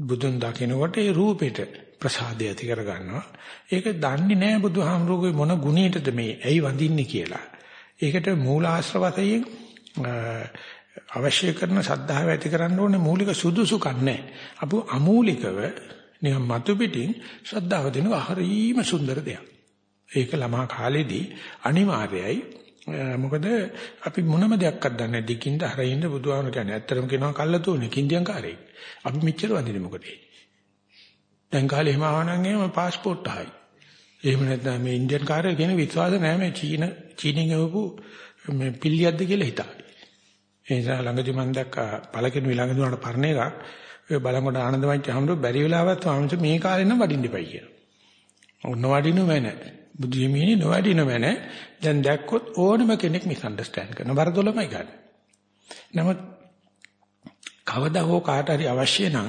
බුදුන් දකිනකොට ඒ රූපෙට ප්‍රසාදය ඇති කර ගන්නවා. ඒක දන්නේ නැහැ බුදුහාමුදුරුවෝ මොන ගුණයටද මේ ඇයි වඳින්නේ කියලා. ඒකට මූලාශ්‍රවතයෙන් අවශ්‍ය කරන ශ්‍රද්ධාව ඇති කරන්න ඕනේ මූලික සුදුසුකම් නැහැ. අපු අමූලිකව නිකන් මතු පිටින් ශ්‍රද්ධාව දෙනවා හරීම සුන්දර දෙයක්. ඒක ළමා කාලේදී අනිවාර්යයි. මොකද අපි මොනම දෙයක්වත් දන්නේ නැහැ. දිකින්ද හරින්ද බුදුහාමර කියන්නේ ඇත්තටම කියනවා කල්ලාතෝනේ කින්දියන් කාරේ. අපි මෙච්චර වඳින්නේ මොකටද? දැන් කාලේ එහෙම ආවනම් එහෙම પાස්පෝර්ට් අහයි. එහෙම නැත්නම් මේ ඉන්දියන් කාර්යය කියන විශ්වාස නැහැ මේ චීන චීනෙන් එවපු මේ පිල්ලියක්ද කියලා හිතා. ඒ නිසා ළඟදි මම දැක්කා පළකිනු ළඟදි උනට පරණ එකක්. ඔය බලංගොඩ ආනන්දමච්ච හැමෝම බැරි වෙලාවත් ස්වාමීන් වහන්සේ මේ කාලේ නම් වඩින්න ඉපයි කියලා. ඔන්න වඩිනු මැන. බුදු හිමිනේ නොවැඩිනු මැන. දැන් දැක්කොත් ඕනම කෙනෙක් මිස් අන්ඩර්ස්ටෑන්ඩ් කරන වරදොලමයි ගන්න. නමුත් කවදා හෝ කාට හරි අවශ්‍ය නම්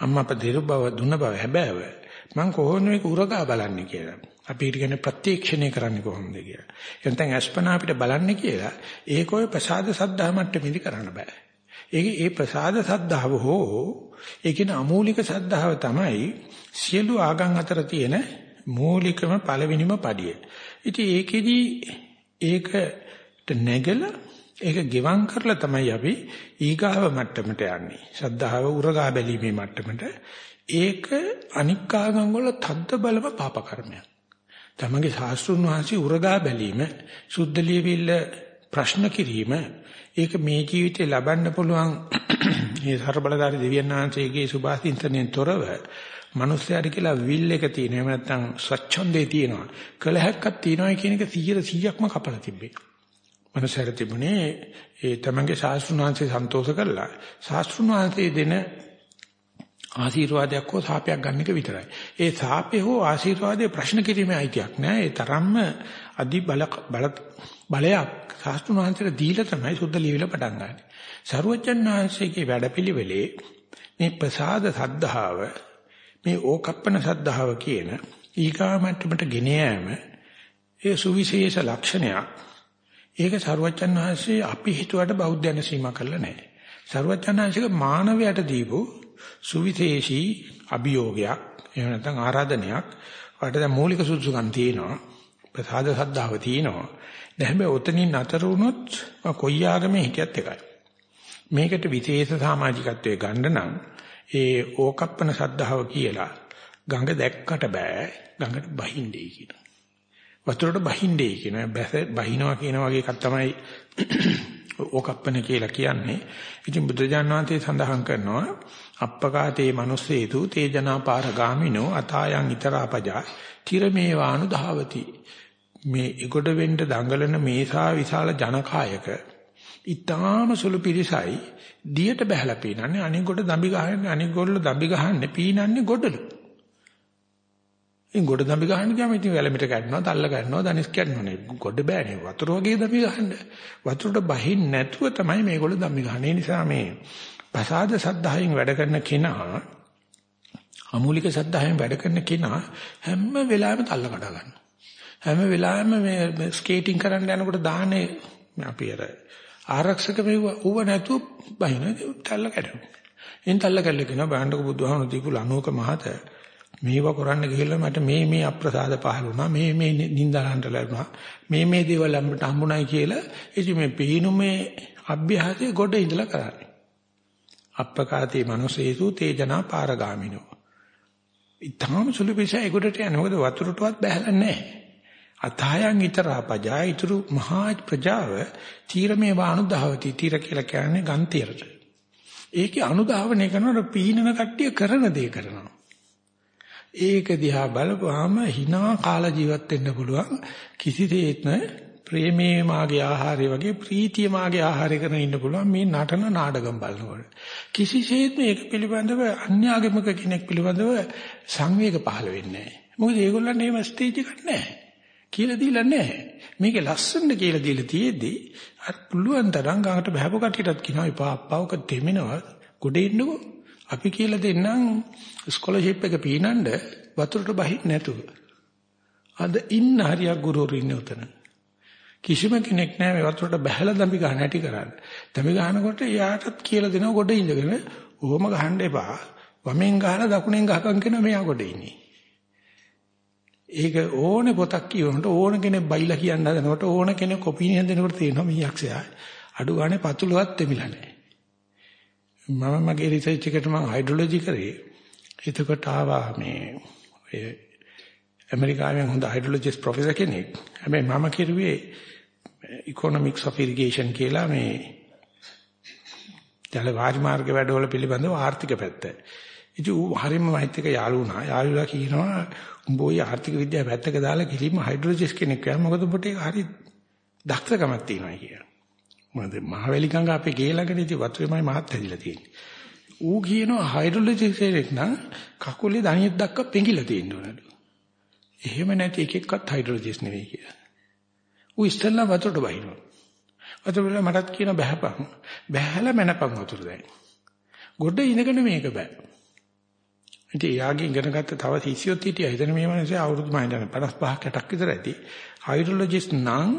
අම්මා අප දෙරු බව දුන්න බව හැබෑව මම කොහොමද මේක උරගා බලන්නේ කියලා. අපි ඊට කියන්නේ ප්‍රත්‍යක්ෂණය කරන්නේ කොහොමද කියලා. එතෙන් අස්පනා අපිට බලන්නේ කියලා ඒක ඔය ප්‍රසාද සද්ධා මට්ටමේදී කරන්න බෑ. ඒකේ ඒ ප්‍රසාද සද්ධාව හෝ ඒකින අමූලික සද්ධාව තමයි සියලු ආගම් අතර තියෙන මූලිකම පළවෙනිම පඩිය. ඉතින් ඒකෙදි ඒකට නැගලා ඒක ගෙවම් කරලා තමයි අපි ඊගාව මට්ටමට යන්නේ. ශ්‍රද්ධාව උරගා බැලීමේ මට්ටමට. ඒක අනික් ආගම් වල තද්ද බලම පාප කර්මයක්. තමගේ ශාස්ත්‍රුන් වහන්සේ උරගා බැලීම, සුද්ධ ලියවිල්ල ප්‍රශ්න කිරීම, ඒක මේ ජීවිතේ ලබන්න පුළුවන් (clears throat) මේ ਸਰබලදාරි දෙවියන් වහන්සේගේ සුභාසින්තනෙන් තොරව මිනිස්යාට කියලා විල් එක තියෙනවා. එහෙම නැත්නම් ස්වච්ඡන්දේ තියෙනවා. කලහයක්ක් තියෙනවා කියන එක 100%ක්ම කපලා තිබ්බේ. මිනිස්යාට තිබුණේ ඒ තමගේ ශාස්ත්‍රුන් වහන්සේ සන්තෝෂ කරලා ශාස්ත්‍රුන් වහන්සේ දෙන ආශිර්වාදයක් හෝ සාපයක් ගන්න එක විතරයි. ඒ සාපේ හෝ ආශිර්වාදයේ ප්‍රශ්න කිරීමේ අයිතියක් නෑ. ඒ තරම්ම අදි බල බල බලයක් සාස්තුන් වහන්සේට දීලා තමයි සුද්ධ ලියවිල පටන් ගන්න. සරුවචන් වහන්සේගේ වැඩපිළිවෙලේ මේ ප්‍රසාද සද්ධාව මේ ඕකප්පන සද්ධාව කියන ඊගාමට්ටමට ගෙන යෑම ඒ සුවිශේෂ ලක්ෂණයක්. ඒක සරුවචන් වහන්සේ අපි හිතුවට බෞද්ධයන් සීමා කළා නෑ. සරුවචන් වහන්සේගේ මානවයට දීපු සුවිශේෂී අභියෝගයක් එහෙම නැත්නම් ආරාධනයක්. වට දැන් මූලික සුදුසුකම් තියෙනවා. ප්‍රසාද සද්ධාව තියෙනවා. දැන් හැබැයි ඔතනින් අතර වුණොත් කොයි ආගමේ හිටියත් එකයි. මේකට විශේෂ සමාජිකත්වයේ ගන්න නම් ඒ ඕකප්පන සද්ධාව කියලා ගඟ දැක්කට බෑ. ගඟට බහින්නේ කියන වතුරට බහින්නේ කියන බැස බහිනවා කියන වගේ එකක් තමයි ඕකප්පන කියලා කියන්නේ. ඉතින් බුදුජාණන් වහන්සේ සඳහන් කරනවා අප්පකාතේ manussේතු තේජනාපාර ගාමිනෝ අතායන් ිතරාපජා තිරමේවානු ධාවති මේ එගොඩ වෙන්න දඟලන මේසා විශාල ජනකායක ඊටාම සුළු පිරිසයි දියට බහැලා පීනන්නේ. අනික කොට දම්බි ගහන්නේ අනික ගොල්ල දම්බි ගහන්නේ පීනන්නේ ගොඩලු ඉතින් ගොඩ දම්බි ගහන්න ගියාම ඉතින් වැලමිට කැඩනවා තල්ල කැඩනවා දනිස් කැඩනවානේ ගොඩ බෑනේ වතුර වගේ දම්බි ගහන්න වතුරට බහින්න නැතුව තමයි මේගොල්ලෝ දම්බි ගහන්නේ නිසා මේ ප්‍රසාද සද්ධායෙන් වැඩ කරන කෙනා අමූලික සද්ධායෙන් වැඩ කරන කෙනා හැම වෙලාවෙම තල්ල කඩ ගන්නවා. හැම වෙලාවෙම මේ ස්කේටිං කරන්න යනකොට දාහනේ අපි අර ආරක්ෂක මෙව ඌව නැතුව බහින තල්ල කැඩෙනවා. එන් තල්ල කැල්ල කියනවා බාණ්ඩක බුදුහාමුදුරු දීපු ලණුවක මහත මේව කරන්න ගිහලා මට මේ මේ අප්‍රසාද පහළ වුණා මේ මේ නින්දාලන්ට ලැබුණා මේ මේ දේවල් අපිට හම්බුනායි කියලා ඉතින් මේ පීනුමේ අභ්‍යාසයේ ගොඩ ඉඳලා කරන්නේ. අප්පකාතේ මනුසේසු තේජනා පාරගාමිනෝ. ඊටාම සුළු පිටසයි ගොඩට යන්නේ. මොකද වතුරටවත් බැහැලා නැහැ. අතයන් ඊතරා පජා ඊතුරු මහා ප්‍රජාව තීරමේ වානුධාවති තීර කියලා කියන්නේ ගන්තිරට. ඒකේ අනුධාවනය කරනකොට පීනන කට්ටිය කරන දේ කරනවා. ඒක දිහා බලපුවාම hina කාලා ජීවත් වෙන්න පුළුවන්. කිසිසේත්ම ප්‍රේමයේ මාගේ ආහාරය වගේ ප්‍රීතිය මාගේ ආහාරය කරන ඉන්න පුළුවන් මේ නටන නාටකම් බලනකොට. කිසිසේත්ම ඒක පිළිබඳව අන්‍යාගමික කෙනෙක් පිළිබඳව සංවේග පහළ වෙන්නේ නැහැ. මොකද ඒගොල්ලන් එහෙම ස්ටේජ් එකක් නැහැ. කියලා දීලා නැහැ. මේකේ ලස්සනට කියලා දීලා තියෙද්දි අර පුළුවන් තරම් ගාකට බහපු කටියටත් කියනවා එපා අප්පාවක දෙමිනවා. ගොඩේ ඉන්නකෝ අපි කියලා දෙන්නම් ස්කෝලර්ෂිප් එක පීනන්න වතුරට බහින්න නැතුව. අද ඉන්න හරියක් ගුරුවරු ඉන්නේ උතන. කිසිම කෙනෙක් නැහැ මේ වතුරට බහැලා දම්පි ගන්න හැටි කරන්න. දම්පි ගන්නකොට එයාටත් කියලා දෙනවා ගොඩ ඉඳගෙන ඕම ගහන්න එපා. වමෙන් ගහලා දකුණෙන් ගහකම් කියන මෙයා ගොඩ ඉන්නේ. ඒක ඕනේ පොතක් කියවනකොට ඕන කෙනෙක් බයිලා කියන්න හදනකොට ඕන කෙනෙක් ඔපිනියන් දෙනකොට තියෙනවා මේ යක්ෂයා. අඩු ගානේ පතුලවත් දෙමිලා නැහැ. මම මගේ රිසර්ච් එකට මම හයිඩ්‍රොලොජි කරේ. එතකොට ආවා මේ ඔය ඇමරිකාවෙන් හොඳ හයිඩ්‍රොලොජිස්ට් ප්‍රොෆෙසර් කෙනෙක්. හැබැයි මම කිරුවේ ඉකොනොමික්ස් ඔෆ් ඉරිගේෂන් කියලා මේ ජල වාරිමාර්ග වැඩවල පිළිබඳව ආර්ථික පැත්ත. ඉතින් ඌ හරියම මයිත් එක යාළු වුණා. යාළුලා කියනවා උඹ ওই ආර්ථික විද්‍යාව පැත්තක දාලා කිලිම හයිඩ්‍රොලොජිස්ට් කෙනෙක් වෙනවා. මොකද උඹට ඒක හරි දක්ෂකමක් තියෙනවා කියලා. මොකද මහවැලි ගඟ අපේ ගේ ළඟනේ ඉති වතුරේමයි මහත් හැදිලා තියෙන්නේ. ඌ කියනවා හයිඩ්‍රොලොජිස්ට් කෙනෙක් නම් කකුලේ දණියක් දක්වා පෙඟිලා තියෙන්න ඕනලු. එහෙම නැති එකෙක්වත් හයිඩ්‍රොලොජිස්ට් නෙවෙයි කියලා. ඌ ඉස්සෙල්ලා වතුරට බහිනවා. වතුර වල මටත් කියන බහැපන්. බහැලා මැනපන් වතුර දැන්. ගොඩ ඉඳගෙන මේක බෑ. ඉතින් යාගේ ඉගෙනගත්ත තව ශිෂ්‍යයොත් හිටියා. හිතන මේ මිනිස්සේ අවුරුදු මම හිතන්නේ 55 60ක් විතර ඇති. හයිඩ්‍රොලොජිස්ට් නම්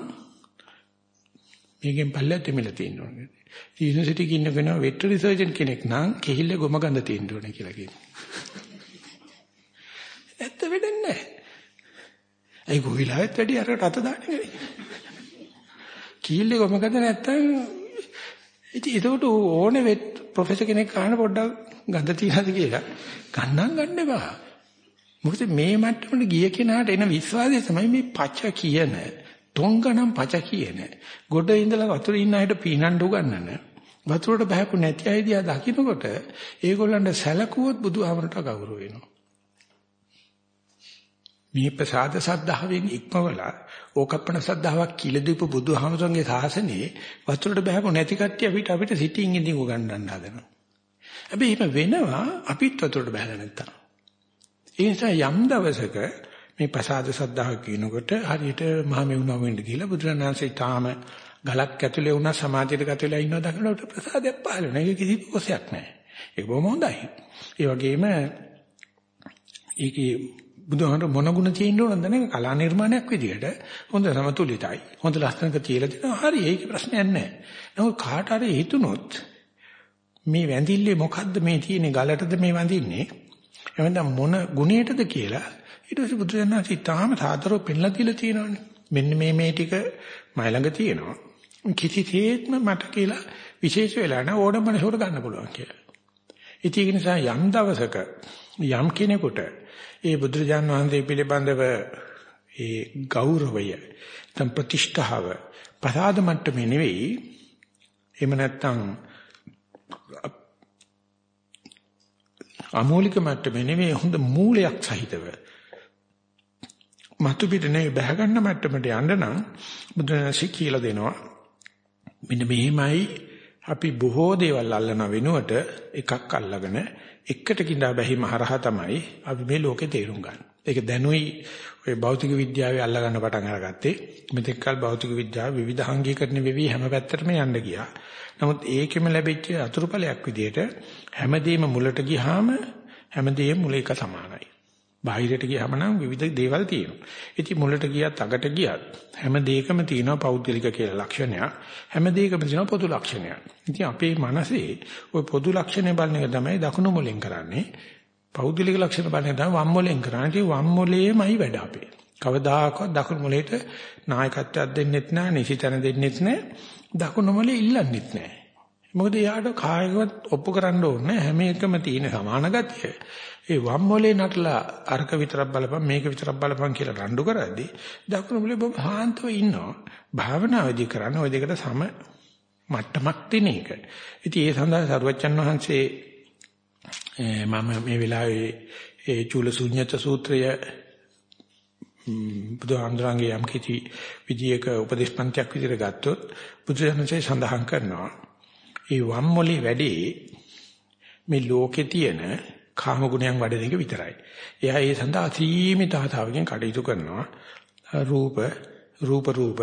මේකෙන් පල්ලෙත් දෙමිලා තියෙන්න ඕනේ. යුනිවර්සිටි එකේ ඉන්න කෙනා වෙටරි සර්ජන් කෙනෙක් නම් කෙහිල්ල ගොම ගඳ තියෙන්න ඕනේ කියලා කියනවා. ඇත්ත වෙන්නේ නැහැ. ඒ ගොවිලාවත් වැඩි අරකට අත දාන්නේ නෙවෙයි. කීල්ල ගොම ගඳ නැත්තම් ඉතින් ඒකට ඕනේ වෙත් ප්‍රොෆෙසර් කෙනෙක් අහන පොඩ්ඩක් ගඳ තියනද කියලා ගන්නම් ගන්න එපා. මොකද මේ මට්ටමට ගිය කෙනාට එන විශ්වාසය තමයි මේ පච කියන තොංගනම් පච කියන. ගොඩ ඉඳලා වතුර ඉන්න අයට පීනන්න උගන්නන. වතුරට බහපු නැති අය දිහා දකින්නකොට ඒගොල්ලන්ට සැලකුවොත් බුදුහාමරට ගෞරව වෙනවා. මේ ප්‍රසාද සද්ධාවෙන් ඉක්මවලා ඕකප්පන සද්ධාාවක් කියලා දීපු බුදුහාමරගේ සාසනේ වතුරට බහපු නැති කට්ටිය අපිට අපිට සිටින් ඉඳින් උගන්නන්න හදනවා. හැබැයි එහෙම වෙනවා අපිත් වතුරට බහලා නැත්තම්. ඒ නිසා යම් දවසක මේ ප්‍රසාද සද්ධාව කියනකොට හරියට මහමෙවුනා වෙන්න කියලා බුදුරණාන්සේ තාම ගලක් ඇතුලේ වුණා සමාධියට ගතලා ඉන්නවා දකිනකොට ප්‍රසාදයක් පහළ වෙනවා. ඒක කිසි දෝෂයක් නැහැ. ඒක බොහොම හොඳයි. ඒ වගේම ඒකේ බුදුහාමර මොන ගුණ තියෙන්න ඕනද නැක කලා නිර්මාණයක් විදියට හොඳ සමතුලිතයි. හොඳ ලස්සනක තියලා දෙනවා. හරි ඒක ප්‍රශ්නයක් නැහැ. නමුත් කාට හරි හිතුනොත් මේ වැඳිල්ලේ මොකද්ද මේ තියෙන්නේ ගලටද මේ වඳින්නේ? එහෙනම් මොන ගුණයටද කියලා ඊට පස්සේ බුදුරජාණන්සේ තාම සාතරව පෙන්ලා දීලා තියෙනවානේ. මෙන්න මේ මේ ටික මයි ළඟ තියෙනවා. කිසිසේත්ම මට කියලා විශේෂ වෙලා නැ ඕනම මනසකට ගන්න පුළුවන් කියලා. ඒක නිසා යම් දවසක යම් කෙනෙකුට ඒ බුදුරජාණන් වහන්සේ පිළිබඳව ඒ ගෞරවය තම් ප්‍රතිෂ්ඨාව පරාද මට්ටමේ නෙවෙයි එහෙම නැත්නම් අමූලික මට්ටමේ නෙවෙයි හොඳ මූලයක් සහිතව මතු පිට නෙවෙයි බහ ගන්න මට්ටමට යන්න නම් බුදුරජාණන්සි කියලා දෙනවා. මෙන්න මෙහෙමයි අපි බොහෝ දේවල් අල්ලන වෙනුවට එකක් අල්ලගෙන එකට කිඳා බැහිම හරහා තමයි අපි මේ ලෝකේ තේරුම් ගන්න. ඒක දැනුයි ඔය භෞතික විද්‍යාවේ අල්ල ගන්න පටන් අරගත්තේ. මෙතෙක් කල භෞතික විද්‍යාව විවිධාංගීකරණ වෙවි හැම පැත්තටම යන්න ගියා. නමුත් ඒකෙම ලැබිච්ච අතුරුඵලයක් විදිහට හැමදේම මුලට ගියාම හැමදේම මුල එක සමානයි. බාහිරට ගියාම නම් විවිධ දේවල් තියෙනවා. ඉතින් මුලට ගියත් අගට ගියත් හැම දෙයකම තියෙනවා පෞද්ගලික කියලා ලක්ෂණයක්. හැම දෙයකම තියෙනවා පොදු ලක්ෂණයක්. ඉතින් අපේ මනසේ ওই පොදු ලක්ෂණය බලන එක තමයි දකුණු මුලෙන් කරන්නේ. පෞද්ගලික ලක්ෂණ බලන තමයි වම් මොලෙන් කරන්නේ. ඉතින් වම් මොලේමයි වැඩ අපේ. කවදාකවත් දකුණු මොලේට නායකත්වයක් දෙන්නෙත් නැහැ, නිසිතන දෙන්නෙත් නැහැ. දකුණු මොලේ ඉල්ලන්නෙත් නැහැ. මොකද එයාට කායවත් ඔප්පු කරන්න ඕනේ හැම එකම තියෙන සමාන ගතිය. ඒ වම් මොලේ නටලා අරක විතරක් බලපන් මේක විතරක් බලපන් කියලා රණ්ඩු කරද්දී දකුණු මොලේ බොහොම හාන්තව ඉන්නවා. භාවනාවේදී කරන්නේ ওই දෙකට සම මට්ටමක් තියෙන එක. ඉතින් ඒ සඳහා සරුවච්චන් වහන්සේ මම මේ වෙලාවේ ඒ චූලසුඤ්ඤත සූත්‍රය බුදුහාමුදුරන්ගේ යම් කිසි විදියක උපදේශපන්තියක් විදිහට ගත්තොත් බුදුසසුනේ සඳහන් කරනවා ඒ වම් මොලේ වැඩේ මේ ලෝකේ තියෙන කාම ගුණයන් වඩන එක විතරයි. එයා ඒ සඳහා සීමිත ආතාවකින් කටයුතු කරනවා. රූප රූප රූප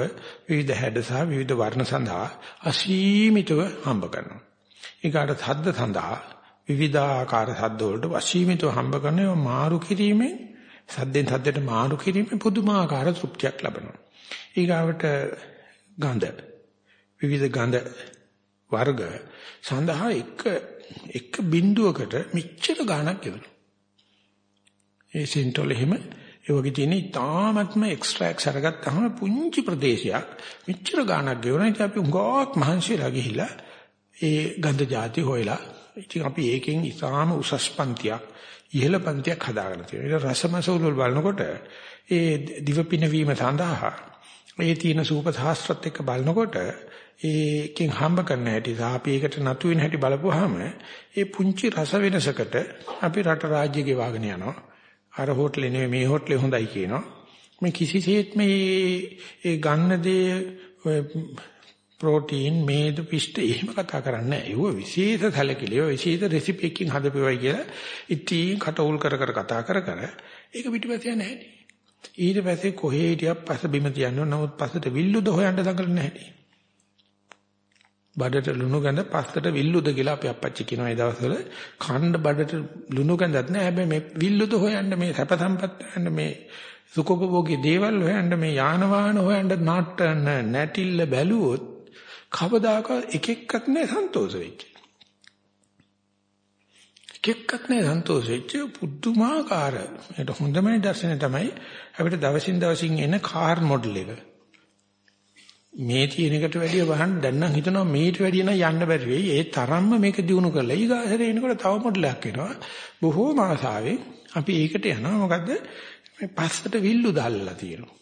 විවිධ හැඩ සහ විවිධ වර්ණ සඳහා අසීමිතව හම්බ කරනවා. ඊගාට ශබ්ද සඳහා විවිධාකාර ශබ්ද වලට අසීමිතව හම්බ කරනවා මාරු කිරීමෙන් සද්දෙන් සද්දට මාරු කිරීමෙන් පුදුමාකාර තෘප්තියක් ලබනවා. ඊගාවට ගඳ විවිධ ගඳ වර්ග සඳහා එක එක බිඳුවකට මෙච්චර ගාණක් ගෙවනවා. ඒ සෙන්ටෝල එහෙම ඒ වගේ තියෙන ඉතාමත්ම එක්ස්ට්‍රැක්ට්ස් අරගත්තාම පුංචි ප්‍රදේශයක් මෙච්චර ගාණක් ගෙවනවා. ඉතින් අපි උගාවක් මහන්සියලා ගිහිලා ඒ ගඳ જાති හොයලා ඉතින් අපි ඒකෙන් ඉතාම උසස් පන්තියක් ඉහළ පන්තියක් හදාගෙන තියෙනවා. ඒක රසමසවුල් බලනකොට ඒ දිවපින වීම සඳහා ඒ තියෙන සූප සාස්ත්‍රත් එක්ක බලනකොට ඒකෙන් හම්බ කරන හැටි සහ අපි ඒකට නතු වෙන හැටි බලපුවාම ඒ පුංචි රස වෙනසකට අපි රට රාජ්‍ය ගෙවාගෙන යනවා. අර හෝටලේ නෙවෙයි මේ හෝටලේ හොඳයි කියනවා. මේ කිසිසේත් මේ ඒ ගන්න දේ ප්‍රෝටීන් මේද පිෂ්ඨ එහෙම කතා කරන්නේ නැහැ. ඒව විශේෂ සැලකිලි, ඒව විශේෂ රෙසිපි එකකින් හදපෙවයි කියලා ඉතින් කටවුල් කර කර කතා කර කර ඒක පිටිපස්ස යන්නේ නැහැ. ඊට පස්සේ කොහේ හිටියක් පස බිම තියන්න නමුත් පසට විල්ලුද හොයන්න දඟලන්නේ නැහැ. බඩට ලුණු ගඳ පස්සට විල්ලුද කියලා අපි අප්පච්චි කියනවා ඒ දවස්වල. කණ්ඩ බඩට ලුණු ගඳක් නෑ. හැබැයි මේ විල්ලුද හොයන්න මේ සැප සම්පත් හොයන්න මේ සුඛෝපභෝගී දේවල් හොයන්න මේ යාන වාහන හොයන්න නාට්ටන නැටිල්ල බැලුවොත් කවදාක එක එක්කත් නෑ සන්තෝෂ වෙච්ච. එක එක්කත් නෑ සන්තෝෂ වෙච්ච පුදුමාකාර. මේකට හොඳම දර්ශනය තමයි අපිට දවසින් දවසින් එන කාර් මොඩල් එක. මේ තියෙන එකට වැඩිය වහන්න දැන් නම් හිතනවා මේට වැඩිය නම් යන්න බැරි වෙයි. ඒ තරම්ම මේක දිනු කරලා ඊගාසරේ එනකොට තව මොඩලයක් එනවා. බොහෝම ආසාවෙන් අපි ඒකට යනවා. මොකද මේ පස්සට විල්ලු දාලා තියෙනවා.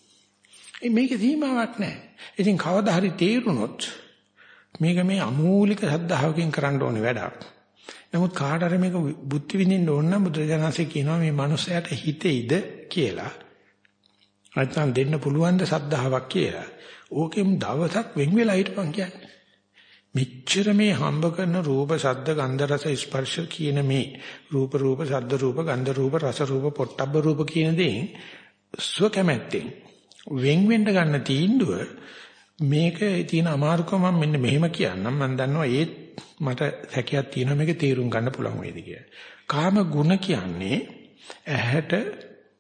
ඒ මේක සීමාවක් නැහැ. ඉතින් කවදා හරි තේරුනොත් මේක මේ අමූලික ශ්‍රද්ධාවකින් කරන්න ඕනේ වැඩක්. නමුත් කාට හරි මේක බුද්ධ විඳින්න ඕන නම් බුදුරජාණන්සේ කියනවා මේ මනුස්සයාට හිතෙයිද කියලා. නැත්නම් දෙන්න පුළුවන් ද ශ්‍රද්ධාවක් කියලා. ඕකෙන් දවසක් වෙන් වෙලා හිටපන් කියන්නේ. මෙච්චර මේ හම්බ කරන රූප, ශබ්ද, ගන්ධ, රස, ස්පර්ශ කියන මේ රූප රූප, ශබ්ද රූප, ගන්ධ රූප, රස රූප, පොට්ටබ්බ රූප කියන දේෙන් ස්වකමැත්තෙන් වෙන් වෙන්න ගන්න තීන්දුව මේක තියෙන අමාරුකම මම මෙන්න මෙහෙම කියන්නම් මම දන්නවා ඒත් මට හැකියාවක් තියෙනවා මේක තේරුම් ගන්න පුළුවන් වේද කියලා. කාම ගුණ කියන්නේ ඇහැට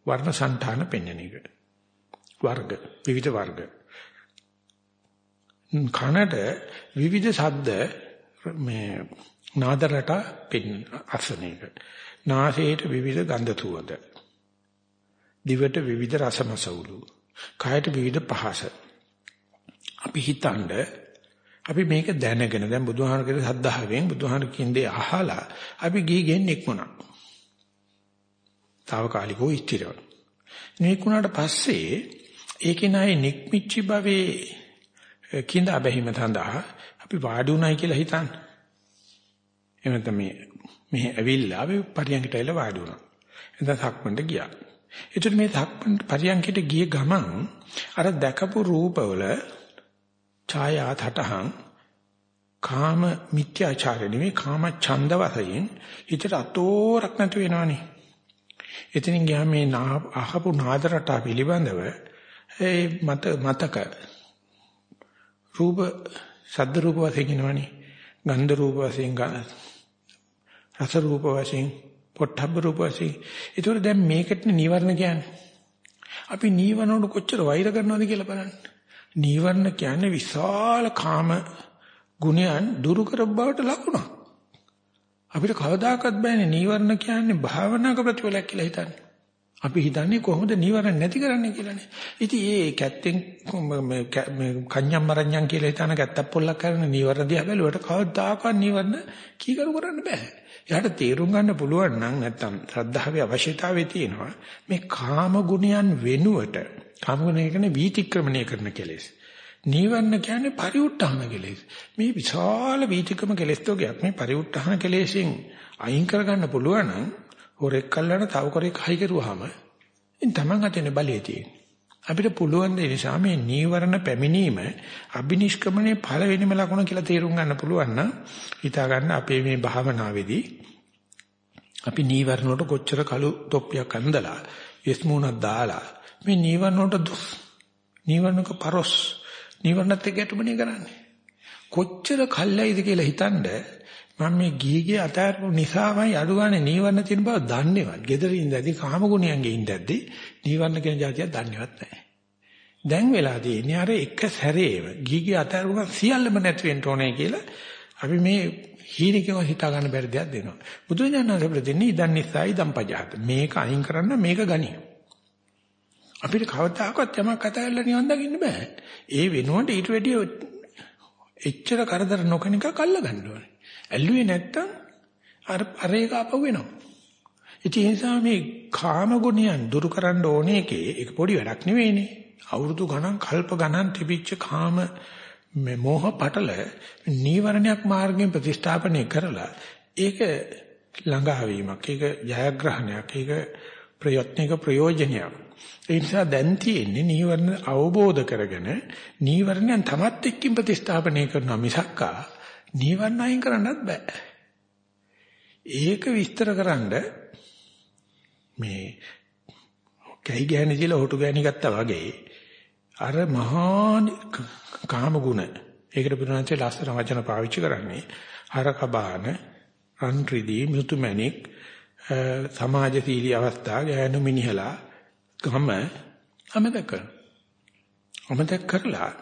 වර්ණ సంతාන පෙන්වන එක. වර්ග විවිධ වර්ග. කනට විවිධ ශබ්ද මේ නාදරට පින් අසනේක. නාසයට විවිධ ගන්ධ සුවඳ. දිවට විවිධ රසමසවුලු. කයට විවිධ පහස. අපි හිතනද අපි මේක දැනගෙන දැන් බුදුහාමරගේ සද්ධාවෙන් බුදුහාමර කියන්නේ අහලා අපි ගිහින් එක්මුණා. తాවකාලිකව ඉස්තිරව. නිකුණාට පස්සේ ඒකේ නයි නික්මිච්චි භවේ කිඳා බැහිම සඳහා අපි වාඩි උනායි කියලා හිතන්න. එහෙම තමයි මෙහි ඇවිල්ලා අපි පරියන්කට ඇවිල්ලා වාඩි වුණා. එතන සක්මන්ට ගියා. ඒතර මේ සක්මන්ට පරියන්කට ගිය ගමන් අර දැකපු රූපවල ඡායා තටහන් කාම මිත්‍යාචාරය නෙවෙයි කාම ඡන්ද වශයෙන් හිතට අතෝරක් නැතු වෙනවනේ. එතනින් ගියාම මේ අහපු නාද රටා පිළිබඳව ඒ මත මතක රූප ශබ්ද රූප වශයෙන් ඉනවනේ. ගන්ධ රූප වශයෙන් රස රූප වශයෙන් පොට්ටබ්බ රූප වශයෙන්. ඒතකොට දැන් මේකට නීවරණ කියන්නේ. අපි නීවරණ කොච්චර වෛර කරනවද කියලා බලන්න. නීවරණ කියන්නේ විශාල කාම ගුණයන් දුරු කර බවට ලකුණක්. අපිට කවදාකවත් බෑනේ නීවරණ කියන්නේ භාවනාක ප්‍රතිඵලයක් කියලා හිතන්නේ. අපි හිතන්නේ කොහොමද නීවරණ නැති කරන්නේ කියලානේ. ඉතින් ඒ කැත්තෙන් මේ කන්‍යම් මරණ්‍යම් කියලා හිතන කැත්තක් පොල්ලක් කරන නීවරණ දිහා බැලුවට කවදාකවත් නීවරණ කීකරු කරන්න බෑ. එයාට තේරුම් ගන්න පුළුවන් නම් නැත්තම් ශ්‍රද්ධාවේ අවශ්‍යතාවය තියෙනවා. මේ කාම ගුණයන් වෙනුවට කාම ගුණය කියන්නේ වීතික්‍රමණය කරන කෙලෙස්. නීවරණ කියන්නේ පරිඋත්හාන කෙලෙස්. මේ විශාල වීතිකම කෙලෙස් තෝගයක් මේ පරිඋත්හාන කෙලෙස්ෙන් අයින් කරගන්න පුළුවන් නම් හොරෙක් කල්ලාන තව කොරෙක් හයි කරුවාම ඉතින් Taman අතේ බලය තියෙන්නේ. අපිට පුළුවන් ඒ නිසා මේ නීවරණ පැමිණීම අබිනිෂ්ක්‍මණයේ පළවෙනිම ලකුණ කියලා තේරුම් ගන්න පුළුවන් නම් හිතා ගන්න අපේ මේ භාවනාවේදී අපි නීවරණ වලට කොච්චර කළු තොප්පියක් අඳලා යස්මුණක් දාලා මේ නීවරණ වලට නීවරණක පරොස් නීවරණත් එක්ක ගැටුමනේ කරන්නේ කොච්චර කල්යයිද කියලා හිතනද මම මේ ගිහිගේ අතාරපු නිසාමයි අඩුගානේ නීවරණ තියෙන බව දන්නේවත්. gedare ඉඳදී කාම ගුණයන්ගේ ඉඳද්දී නීවරණ කියන જાතියක් දන්නේවත් නැහැ. දැන් වෙලා තියෙන්නේ අර එක සැරේම ගිහිගේ අතාරපු සියල්ලම නැති වෙන්න ඕනේ කියලා අපි මේ හීනකම හිතා ගන්න බැරි දෙයක් දෙනවා. බුදුරජාණන් අපිට දෙන්නේ ඉදන් නිසායි දම්පජාත. මේක අයින් කරන්න මේක ගනි. අපිට කවදාකවත් යමක් කතා කරලා නිවන් දකින්න බෑ. ඒ වෙනුවට ඊට වැඩිය එච්චර කරදර නොකන එක කල්ලා ගන්න ඕනේ. ඇල්ලුවේ නැත්තම් අර අර එක අපව වෙනවා. ඉතින් ඒ නිසා මේ කාම ගුණයන් දුරු කරන්න ඕනේ එකේ ඒක පොඩි වැඩක් නෙවෙයිනේ. අවුරුදු ගණන් කල්ප ගණන් තිබිච්ච කාම මේ මෝහ පටල නීවරණයක් මාර්ගයෙන් ප්‍රතිස්ථාපනය කරලා ඒක ළඟාවීමක් ඒක ජයග්‍රහණයක් ඒක ප්‍රයත්නික ප්‍රයෝජනයක් ඒ නිසා දැන් තියෙන්නේ නීවරණ අවබෝධ කරගෙන නීවරණයන් තමත් එක්කින් ප්‍රතිස්ථාපනය කරන මිසක්කා නීවරණ අයින් කරන්නත් බෑ. ඒක විස්තරකරනද මේ කැහි ගෑණි කියලා හොටු ගෑණි ගත්තා වගේ අර මහා කාම ගුණ ඒකට බුදුරජාණන්සේ ලස්සන වචන පාවිච්චි කරන්නේ හරක බාන රන් රිදී මෘතුමැණික් සමාජශීලී අවස්ථා ගෑනු මිනිහලා ගම අමතක කරනවා. අමතක කරලා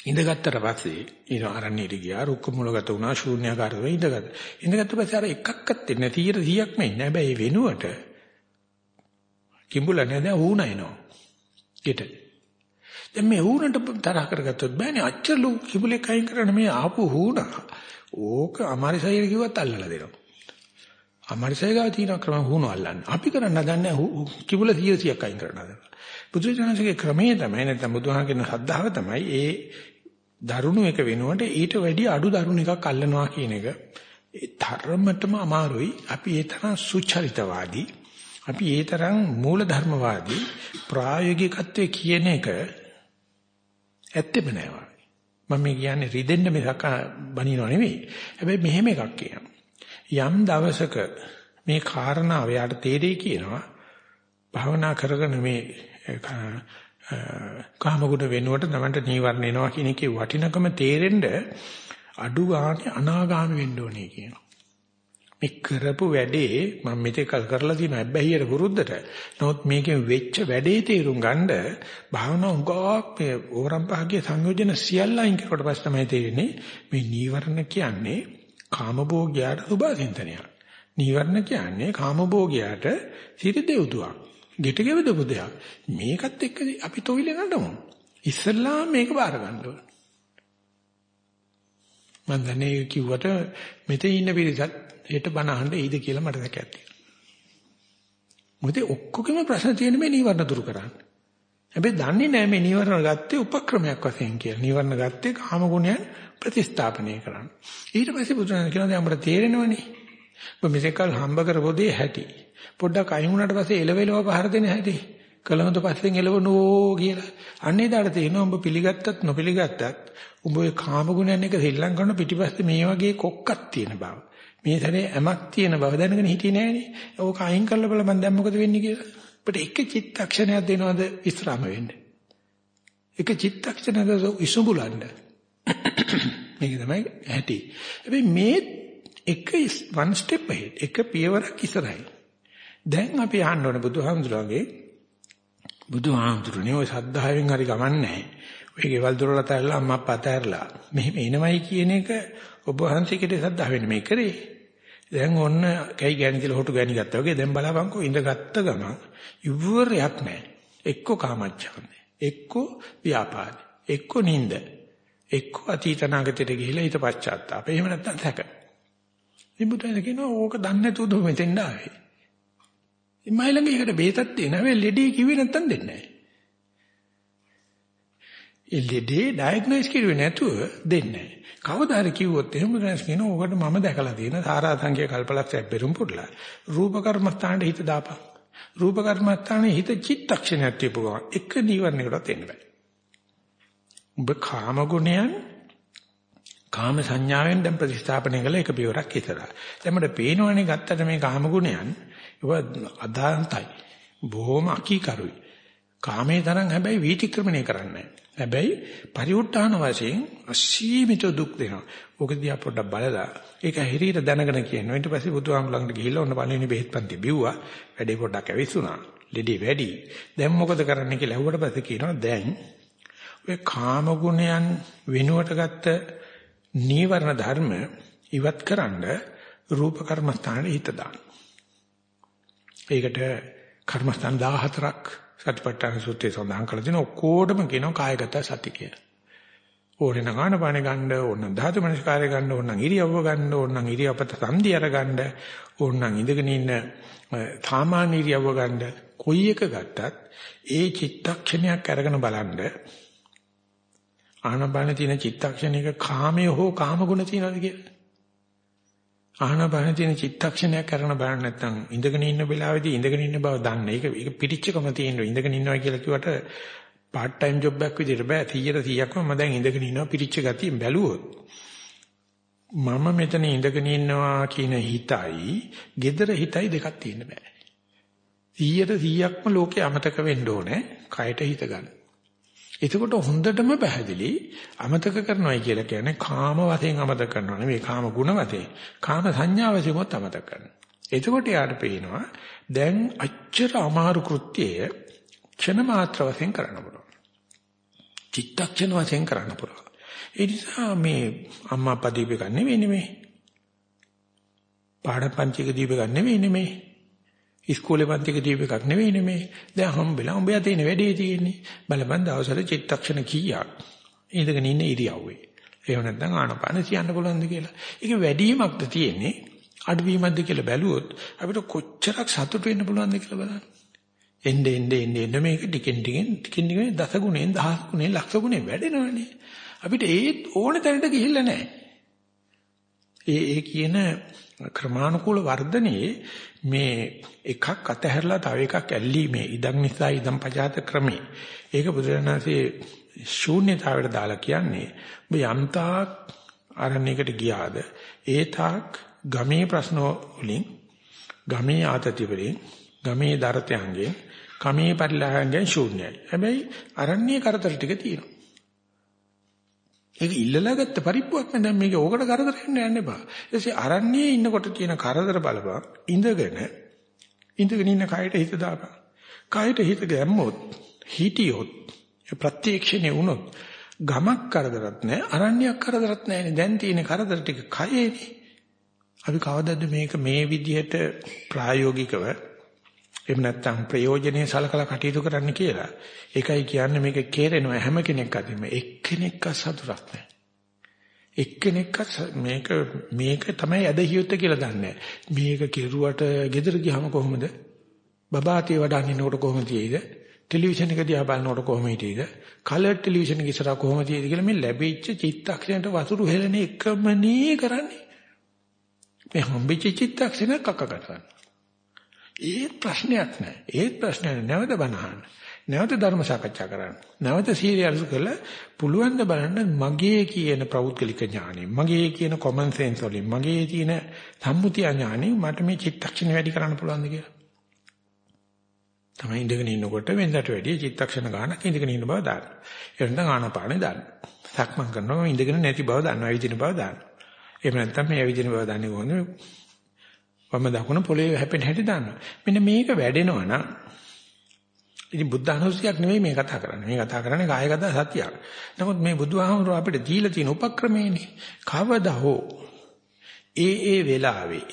ඉඳගත්තට පස්සේ ඊන ආරණ්‍යයට ගියා රුක්ක මුලගත වුණා ශූන්‍යාකාරව ඉඳගත්තා. ඉඳගත්ත පස්සේ අර එකක්වත් දෙන්නේ 100%ක්ම ඉන්නේ. හැබැයි ඒ වෙනුවට කිඹුල නේද වුණා එනවා. ගෙට. දැන් මේ වුණට තරහ කරගත්තොත් බෑනේ අච්චර ලු කිඹුලෙක් අයින් කරන්න මේ ආපු වුණා. ඕක අමාරිසයිර කිව්වත් අල්ලලා දෙනවා. අමාරිසය ගාව තියෙන ක්‍රම වුණු අල්ලන්න. අපි කරන්න හදන්නේ කිඹුල 100%ක් අයින් කරන්න හදනවා. බුදුරජාණන්සේගේ ක්‍රමයේ තමයි නැත්නම් බුදුහාමගෙන සද්ධාව තමයි ඒ දරුණු එක වෙනුවට ඊට වැඩි අඩු දරුණු එකක් අල්ලනවා කියන එක ඒ ධර්මතම අමාරුයි. අපි ඒ තරම් සුචරිතවාදී, අපි ඒ තරම් මූලධර්මවාදී ප්‍රායෝගිකත්වයේ කියන එක ඇත්තෙම නෑ මම කියන්නේ රිදෙන්න මිසක් බනිනව නෙවෙයි. හැබැයි මෙහෙම එකක් කියනවා. යම් දවසක මේ කාරණාව යාට තේරෙයි කියනවා. භාවනා කරගෙන මේ කාමගුණ වෙනුවට තමන්ට නීවරණ එනවා කියන එකේ වටිනකම තේරෙන්න අඩු ගානේ අනාගාමී වෙන්න ඕනේ කියනවා. මේ කරපු වැඩේ මම මෙතෙක් කරලා තියෙන හැබැයිර පුරුද්දට. නමුත් මේකෙන් වෙච්ච වැඩේ තේරුම් ගන්න භාවනා උගාවක් මේ ඕරම් පහගේ සංයෝජන සියල්ල අයින් කරුවට පස්සේ තමයි තේරෙන්නේ මේ නීවරණ කියන්නේ කාමභෝගයට සුභාසින්තනයක්. නීවරණ කියන්නේ කාමභෝගයට සිරි දෙව්දුවක්. ගෙට ගෙවදපු දෙයක්. මේකත් එක්ක අපි තොইল නඩමු. ඉස්සල්ලා මේක බාර ගන්න ඕන. මම දන්නේ කිව්වට මෙතේ ඉන්න පිරිසත් හෙට බණ අහන්න එයිද කියලා මට දැකයක් තියෙනවා. මොකද ඔක්කොගෙම ප්‍රශ්න තියෙන මේ නීවරණ දුරු කරන්න. හැබැයි දන්නේ නැහැ මේ නීවරණ ගත්තේ උපක්‍රමයක් වශයෙන් කියලා. නීවරණ ගත්තේ කාම ගුණයන් ප්‍රතිස්ථාපනය කරන්න. ඊට පස්සේ බුදුරජාණන් කියනවා දැන් අපිට තේරෙනවනේ. ඔබ මෙතෙක්කල් හම්බ කරපො දේ හැටි. පොඩ්ඩක් අයින් වුණාට පස්සේ එලවෙලව පහර දෙන හැටි. කලමත පස්සෙන් එලවනෝ කියලා. අන්නේ දාට තේනවා උඹ පිළිගත්තත් නොපිළිගත්තත් උඹ ඔය කාම ගුණයන් එක ශ්‍රීලං කරන පිටිපස්සේ මේ වගේ කොක්කක් තියෙන බව. මේ සැරේ ඇමක් තියෙන බව දැනගෙන හිටියේ නෑනේ. ඕක අයින් කරලා බලන්න දැන් මොකද වෙන්නේ කියලා. අපිට එක චිත්තක්ෂණයක් දෙනවද විස්රාම වෙන්න. එක චිත්තක්ෂණයක ඉසුඹුලන්න. මේක තමයි ඇති. හැබැයි මේ එක one step ahead එක පියවරක් ඉස්සරහයි. දැන් අපි අහන්න ඕනේ බුදුහාමුදුරන්ගේ බුදුහාමුදුරනේ ඔය සද්ධායෙන් හරි ගමන්නේ ඔය ගෙවල් දොරලට ඇරලා අම්මා අප්පා අතහැරලා මෙහෙම එනවයි කියන එක ඔබ වහන්සේගේ සද්ධාවෙන් මේ කරේ. දැන් ඔන්න කයි ගෑණි කියලා හොටු ගෑණි ගත්තා වගේ දැන් බලපන්කෝ ඉඳගත්ත ගමන් ඉවරයක් නැහැ. එක්ක කාමච්ඡන්දේ. එක්ක ව්‍යාපාරේ. එක්ක නිින්ද. එක්ක අතීත නාගතයට ගිහිලා හිත පශ්චාත්තාප. එහෙම නැත්නම් සැක. ඉබුතන කියනවා ඕක දන්නේ නැතුව මෙතෙන්ට ආවේ. ඉමයි ළඟ ඒකට බේතක් තියෙනවා. මේ ලෙඩේ කිව්වේ නැත්තම් දෙන්නේ නැහැ. ඒ ලෙඩේ ඩයග්නොස් කරුවේ නැතුව දෙන්නේ නැහැ. කවදා හරි කිව්වොත් එහෙම දැස් කියන ඕකට මම දැකලා තියෙන සාරා සංඛ්‍ය කල්පලක්ෂයක් බෙරුම් පුරලා රූප කර්මස්ථානයේ හිත දාපන්. රූප කර්මස්ථානයේ හිත චිත්තක්ෂණයක් තියපුවා. එක නීවරණයකට එන්න බෑ. ඔබ කාම ගුණයන් කාම සංඥාවෙන් දැන් ප්‍රතිස්ථාපනය කළ එක පියවරක් ඉතරයි. දැන් මට පේනවනේ ගත්තට මේ කාම ගුණයන් ඒවා අදාන්තයි. බොහොම අකීකරුයි. කාමයේ තරම් හැබැයි වීතික්‍රමණය කරන්නේ හැබැයි පරිඋත්ථාන වශයෙන් අසීමිත දුක් දෙනවා. ඕක දිහා පොඩ්ඩක් බලලා ඒක හිරීට දැනගෙන කියනවා. ඊට පස්සේ බුදුහාමුදුරන්ට ගිහිල්ලා ඔන්න පළවෙනි බෙහෙත් පන්ති බිව්වා. වැඩේ පොඩ්ඩක් ඇවිස්සුනා. ලෙඩේ වැඩි. දැන් මොකද කරන්න කියලා ඇහුවට පස්සේ කියනවා දැන් ඔය කාම ගුණයන් වෙනුවට ගත්ත නීවරණ ධර්ම ඉවත් කරන්න රූප කර්මස්ථානයේ හිත දාන්න. ඒකට කර්මස්ථාන 14ක් සතිපට්ඨාන සූත්‍රයේ සඳහන් කරලා තියෙන ඔක්කොටම කියනවා කායගත සති කියලා. ඕනේ නගාන පාන ගන්න ඕන ධාතු මනස්කාරය ගන්න ඕන ඉරියව්ව ගන්න ඕන ඉරියව්වට සම්දි අර ගන්න ඕන ඉඳගෙන ඉන්න සාමාන්‍ය ඉරියව්ව ගන්න කොයි එක ගත්තත් ඒ චිත්තක්ෂණයක් අරගෙන බලන්න ආනපාන තියෙන චිත්තක්ෂණයක කාමයේ හෝ කාමගුණ තියෙනවද කියලා ආහනපාන තියෙන චිත්තක්ෂණයක් කරන බලන්න නැත්නම් ඉඳගෙන ඉන්න වෙලාවේදී ඉඳගෙන ඉන්න බව දන්න. ඒක ඒක පිටිච්චකම තියෙනවා. ඉඳගෙන ඉන්නවා කියලා කිව්වට part time job එකක් විදිහට බෑ. 100ට 100ක්ම මම දැන් ඉඳගෙන ඉන්නවා පිටිච්ච ගතියෙන් බැලුවොත්. මම මෙතන ඉඳගෙන ඉන්නවා කියන හිතයි gedara හිතයි දෙකක් තියෙන්න බෑ. 100ට 100ක්ම ලෝකේ අමතක වෙන්න ඕනේ. කයට හිත ගන්න. එතකොට හොඳටම පැහැදිලි අමතක කරනවායි කියලා කියන්නේ කාම වශයෙන් අමතක කරනවා නෙවෙයි කාම ගුණ වශයෙන්. කාම සංඥා වශයෙන්වත් අමතක කරනවා. එතකොට යාට පේනවා දැන් අච්චර අමාරු කෘත්‍යය ක්ෂණ මාත්‍ර වශයෙන් කරන්න පුළුවන්. චිත්තක්ෂණ වශයෙන් කරන්න පුළුවන්. ඒ නිසා මේ අම්මා අප්පා දීප ගන්න නෙවෙයි නෙමෙයි. පාඩම් පන්තික දීප ගන්න නෙවෙයි නෙමෙයි. ඉස්කෝලේ පන්තික දීප එකක් නෙවෙයි නෙමේ. දැන් හම්බෙලා උඹ යා තියෙන වැඩේ තියෙන්නේ. බලපන් දවසට චිත්තක්ෂණ කීයක් ඉඳගෙන ඉන්න ඉරියව්වේ. එහෙම නැත්නම් ආනපාන කියන්න පුළුවන්ද කියලා. ඒක වැඩිවීමක්ද තියෙන්නේ අඩුවීමක්ද කියලා බැලුවොත් අපිට කොච්චරක් සතුට වෙන්න පුළුවන්ද කියලා බලන්න. එnde ende ende ende මේක ටිකෙන් ටිකෙන් ටිකෙන් ටිකෙන් දස ගුණෙන් දහස් ගුණෙන් ලක්ෂ ගුණෙන් වැඩෙනවනේ. අපිට ඒ ඕන තැනට ගිහිල්ලා නැහැ. ඒ ඒ කියන ක්‍රමානුකූල වර්ධනයේ මේ එකක් අතහැරලා තව එකක් ඇල්ලීමේ ඉදන් නිසා ඉදන් පජාත ක්‍රමේ. ඒක බුදුරණාහි ශූන්‍යතාවයට දාලා කියන්නේ ඔබ යම්තාක් අරණයකට ගියාද ඒ තාක් ගමේ ප්‍රශ්න වලින් ගමේ ආතති වලින් ගමේ දරතයන්ගෙන් කමේ පරිලහයන්ගෙන් ශූන්‍යයි. හැබැයි අරණ්‍ය කරදර ටික තියෙනවා. ඒක ඉල්ලලා ගත්ත පරිප්පුවක් නේ දැන් මේක ඕකට කරදර වෙන්න යන්න එපා. ඊටසේ අරණ්‍යයේ ඉන්නකොට තියෙන කරදර බලපන් ඉඳගෙන ඉඳගෙන ඉන්න කයට හිත දාපන්. කයට හිත ගැම්මොත් හිටියොත් ප්‍රත්‍යක්ෂණේ වුණොත් ගමක් කරදරත් නැහැ අරණ්‍යයක් කරදරත් නැහැනේ. දැන් තියෙන කරදර ටික කයේනේ. අපි කවදද මේක මේ විදිහට ප්‍රායෝගිකව එහෙම නැත්නම් ප්‍රයෝජනෙයි සලකලා කටයුතු කරන්න කියලා. ඒකයි කියන්නේ මේක කේරෙනවා හැම කෙනෙක් අතින්ම එක්කෙනෙක්ක සතුටක් නැහැ. එක්කෙනෙක්ක මේක මේක තමයි ඇදහියොත් කියලා දන්නේ මේක කෙරුවට ගෙදර ගියාම කොහොමද? බබාතිය වඩාගෙන ඉන්නකොට කොහොමද තියෙයිද? ටෙලිවිෂන් එක දිහා බලනකොට කොහොම හිටියේද? කලර් ටෙලිවිෂන් එක ඉස්සරහා කොහොම තියෙයිද කියලා මේ ලැබිච්ච චිත්තක්ෂණයට වතුරු හෙලන එකම නේ කරන්නේ. මේ හම්බෙච්ච චිත්තක්ෂණ කක කරන්නේ. ඒත් ප්‍රශ්නයක් නැහැ. ඒත් ප්‍රශ්නයක් නැවත බනහන්න. නැවත ධර්ම සාකච්ඡා කරන්න. නැවත සීරියල්ස් කරලා පුළුවන් ද බලන්න මගේ කියන ප්‍රෞද්ගලික ඥානෙ, මගේ කියන common sense වලින්, මගේ තියෙන සම්මුතිය ඥානෙ මට මේ චිත්තක්ෂණ වැඩි කරන්න පුළුවන්ද කියලා. තමයි ඉඳගෙන ඉන්නකොට වෙනදට වැඩිය චිත්තක්ෂණ ගානක් ඉඳගෙන ඉන්න බව දාන්න. එහෙනම් ආනාපානෙ දාන්න. සක්මන් කරනවා ඉඳගෙන නැති බව දන්නවා, ඇවිදින බව දාන්න. එහෙම නැත්නම් මේ ඇවිදින බව දන්නේ කොහොමද? වම දකුණ පොළවේ හැපෙන හැටි දන්නවා. මෙන්න මේක වැඩෙනවා නම් ඉතින් බුද්ධ අනුස්සතියක් නෙවෙයි මේ කතා කරන්නේ. මේ කතා කරන්නේ කායගත සත්‍යයක්. නමුත් මේ බුදුහාමුදුරුව අපිට දීලා තියෙන උපක්‍රමයනේ. කවදා හෝ ඒ ඒ වෙලාවේ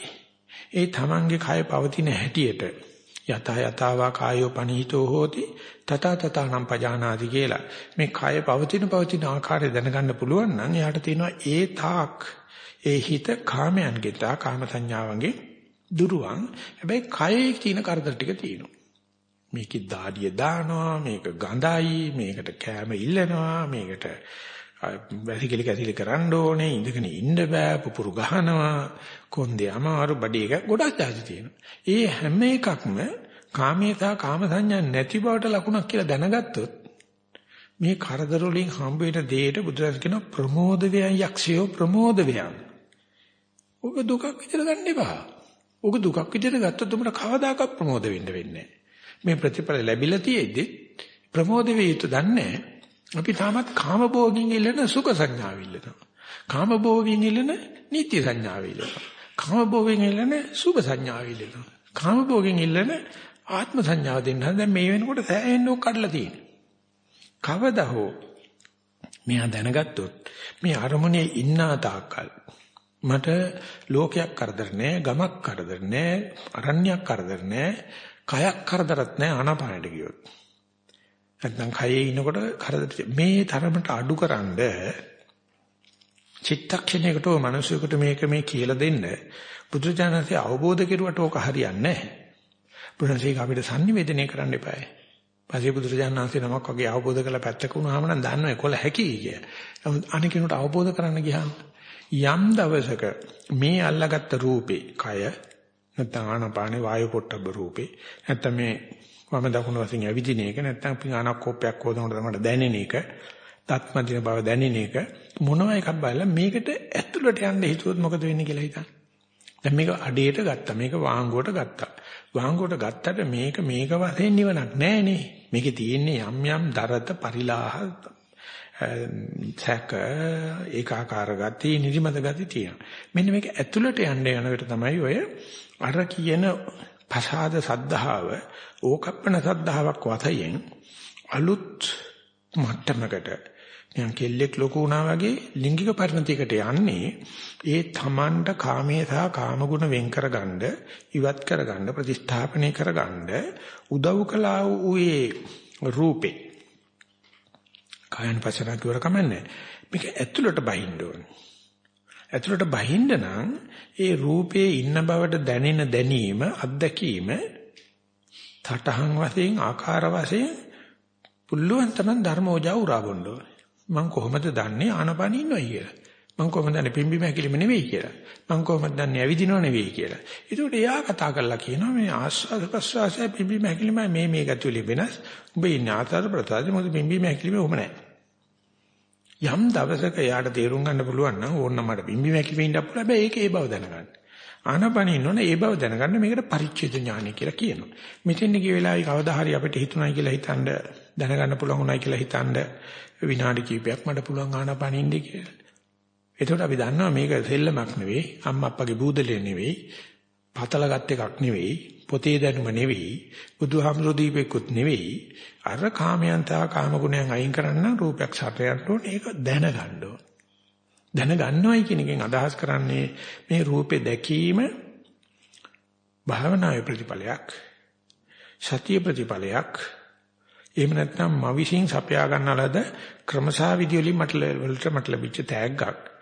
ඒ තමන්ගේ කය පවතින හැටියට යත යතාවා කායෝ පනීතෝ හෝති තත තතනම් පජානාති කියලා මේ කය පවතින පවතින ආකාරය දැනගන්න පුළුවන් නම් එයාට තියෙනවා ඒ තාක් ඒ හිත කාමයන්ගේ තා කාම සංඥාවන්ගේ දුරුවන් හැබැයි කයේ තියෙන කරදර ටික තියෙනවා මේකේ දාඩිය දානවා මේක ගඳයි මේකට කෑම ඉල්ලනවා මේකට වැසිකිලි කැසිලි කරන්න ඕනේ ඉඳගෙන ඉන්න බෑ පුපුරු ගහනවා කොන්දේ අමාරු බඩේ එක ගොඩක් දාසි තියෙනවා. ඒ හැම එකක්ම කාමේතා කාම සංඥා නැති බවට ලකුණක් කියලා දැනගත්තොත් මේ කරදර වලින් හම්බ වෙන දෙයට බුදුරජාණන් කියන ප්‍රමෝද වේයන් යක්ෂයෝ ප්‍රමෝද වේයන්. ඔබ දුකක් විතර ගන්න එපා. ඔබ දුකක් විතර ගත්තොත් උඹට කවදාකවත් ප්‍රමෝද වෙන්න වෙන්නේ මේ ප්‍රතිඵල ලැබිලා තියෙද්දි ප්‍රමෝද වේ යුතු දන්නේ අපි තාමත් කාම භෝගින් ඉල්ලන සුඛ සංඥාව ඉල්ලනවා. කාම භෝගින් ඉල්ලන නිත්‍ය සංඥාව ඉල්ලනවා. කාම භෝගින් ඉල්ලන සුභ සංඥාව ඉල්ලනවා. කාම භෝගින් ඉල්ලන ආත්ම සංඥාව දෙන්න දැන් මේ වෙනකොට සෑහෙන්න ඔක් කඩලා තියෙනවා. කවදා හෝ මෙයා දැනගත්තොත් මේ අරමුණේ ඉන්න තාක්කල් මට ලෝකයක් කරදර නැහැ, ගමක් කරදර නැහැ, අරණ්‍යයක් කරදර නැහැ, කයක් කරදරත් නැහැ ආනාපානෙට ගියොත්. නැත්නම් කයේ ඉනකොට කරදර මේ තරමට අඩුකරනද චිත්තක්ෂණයකට මිනිසෙකුට මේක මේ කියලා දෙන්න බුදුජානකසේ අවබෝධ කෙරුවට ඕක හරියන්නේ නැහැ. බුදුන්සේක අපිට sannivedanaya කරන්න එපායි. පස්සේ බුදුරජාණන්සේ නමක් වගේ අවබෝධ කරලා පැත්තක වුණාම නම් දන්නව ඒකොල හැකි කිය. නමුත් අනිකිනුට අවබෝධ කරන්න ගියාම යම් දවසක මේ අල්ලගත්ත රූපේ කය නැත්නම් ආනපානේ වායු පොට්ටබ රූපේ නැත්නම් මේ වම දකුණු වශයෙන් ඇවිදින එක නැත්නම් පිඟානක් කෝපයක් හොදනකොට තමයි දැනෙන එක තත්මදින බව දැනෙන එක මොනවා එකක් බලලා මේකට ඇතුළට යන්න හිතුවොත් මොකද වෙන්නේ කියලා හිතන්න. දැන් මේක අඩේට ගත්තා මේක වාංගුවට ගත්තා. වාංගුවට ගත්තට මේක මේක වශයෙන් නිවනක් නෑනේ. මේකේ තියෙන්නේ යම් යම් දරත පරිලාහ සැක ඒකාකාර ගති නිදිමත ගති තියෙනවා. මෙන්න මේක ඇතුළට යන්න යනකොට තමයි ඔය අර කියන පසාද සද්ධාව ඕකප්පන සද්ධාාවක් වතයෙන් අලුත් මට්ටමකට නිකන් කෙල්ලෙක් ලොකු වුණා වගේ ලිංගික පරිණතියකට යන්නේ ඒ තමන්ට කාමයේ සහ කාමගුණ වෙන් කරගන්න ඉවත් කරගන්න ප්‍රතිස්ථාපනය කරගන්න උදව් කළා වූ ඒ රූපේ කායන පසන කියවර කමන්නේ මේක ඇතුළට බහින්න ඕනේ ඇතුළට බහින්න නම් ඒ රූපේ ඉන්න බවට දැනෙන දැනීම අත්දැකීම තටහන් වශයෙන් ආකාර වශයෙන් පුළුවන් තරම් ධර්මෝජා උරා බොන්න ඕනේ. මම කොහොමද දන්නේ ආනපන ඉන්නවයි කියලා. මම කොහොමද දන්නේ පිම්බි මහැකිලිම නෙවෙයි කියලා. මම කොහොමද දන්නේ ඇවිදිනව නෙවෙයි කියලා. ඒකට එයා කතා කරලා කියනවා මේ ආස්වාද ප්‍රසවාසය පිම්බි මහැකිලිම මේ මේ ගැතුලි වෙනස්. ඔබ ඉන්නේ ආතර ප්‍රසාරේ මොකද පිම්බි මහැකිලිම ඔහම නැහැ. යම් දවසක එයාට තේරුම් ගන්න පුළුවන් නම් ඕන්න මට පිම්බි මහැකිලිම ඉන්න පුළුවන්. හැබැයි ඒක ඒ බව දැනගන්න. ආනපන ඉන්නෝනේ ඒ බව දැනගන්න මේකට පරිච්ඡේද ඥානය කියලා කියනවා. මෙතෙන් ගිය වෙලාවේ කවදා හරි අපිට හිතුණයි කියලා හිතනද දැනගන්න පුළුවන් උනායි කියලා හිතනද විනාඩි කිහිපයක් මට පුළුවන් ආනපන ඉන්නේ කියලා. එතකොට අපි දන්නවා මේක සෙල්ලමක් නෙවෙයි අම්මා අප්පගේ බූදලේ නෙවෙයි පතලගත් එකක් නෙවෙයි පොතේ දැනුම නෙවෙයි බුදුහාමුදුරු දීපෙකුත් නෙවෙයි. අර කාමයන්තා කාමගුණයන් අයින් කරන්න රූපයක් සැපයන්න ඕනේ. ඒක දැනගන්න ඕනේ. දැනගන්නවයි කියන එකෙන් අදහස් කරන්නේ මේ රූපේ දැකීම භාවනාවේ ප්‍රතිඵලයක් සතිය ප්‍රතිඵලයක්. එහෙම නැත්නම් මවිසින් සපයා ගන්නලද ක්‍රමසා විදි වලින් මට වලට මට ලැබිච්ච තෑග්ගක්.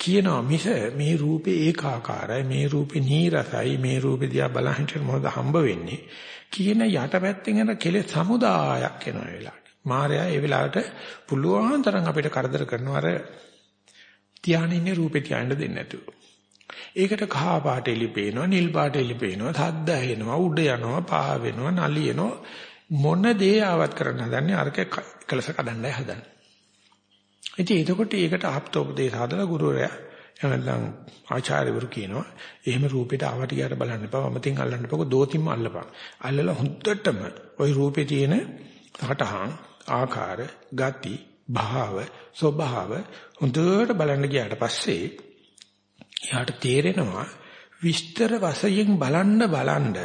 කියනවා මිස මේ රූපේ ඒකාකාරයි මේ රූපේ නීරසයි මේ රූපේ දිහා බලහින්ට මොකද හම්බ වෙන්නේ කියන යටපැත්තෙන් යන කෙලෙස් සමුදායක් එනවා වෙලාවට මායя ඒ වෙලාවට පුළුවන් තරම් අපිට කරදර කරනවා අර තියාගෙන ඉන්නේ රූපේ තියාගෙන දෙන්නේ නැතුව. ඒකට කහ පාට එලි පේනවා, නිල් පාට එලි පේනවා, තද්ද ඇහෙනවා, උඩ යනවා, පහ වෙනවා, නලියනවා මොන දේ ආවත් කරන්න හදන්නේ අරක කලස කඩන්නයි හදන්නේ. ඉතින් එතකොට ඒකට ආප්තෝපදේශ හදලා ගුරුවරයා එහෙනම් ආචාර්යවරු කියනවා එහෙම රූපෙට ආවට ගියාට බලන්න එපා වමතින් අල්ලන්න එපා දෝතිම්ම අල්ලපන්. අල්ලලා හොඳටම ওই රූපේ තියෙන සටහන් ආකාර, ගති, භාව, ස්වභාව හොඳට බලන්න ගියාට පස්සේ එයාට තේරෙනවා විස්තර වශයෙන් බලන්න බලන්න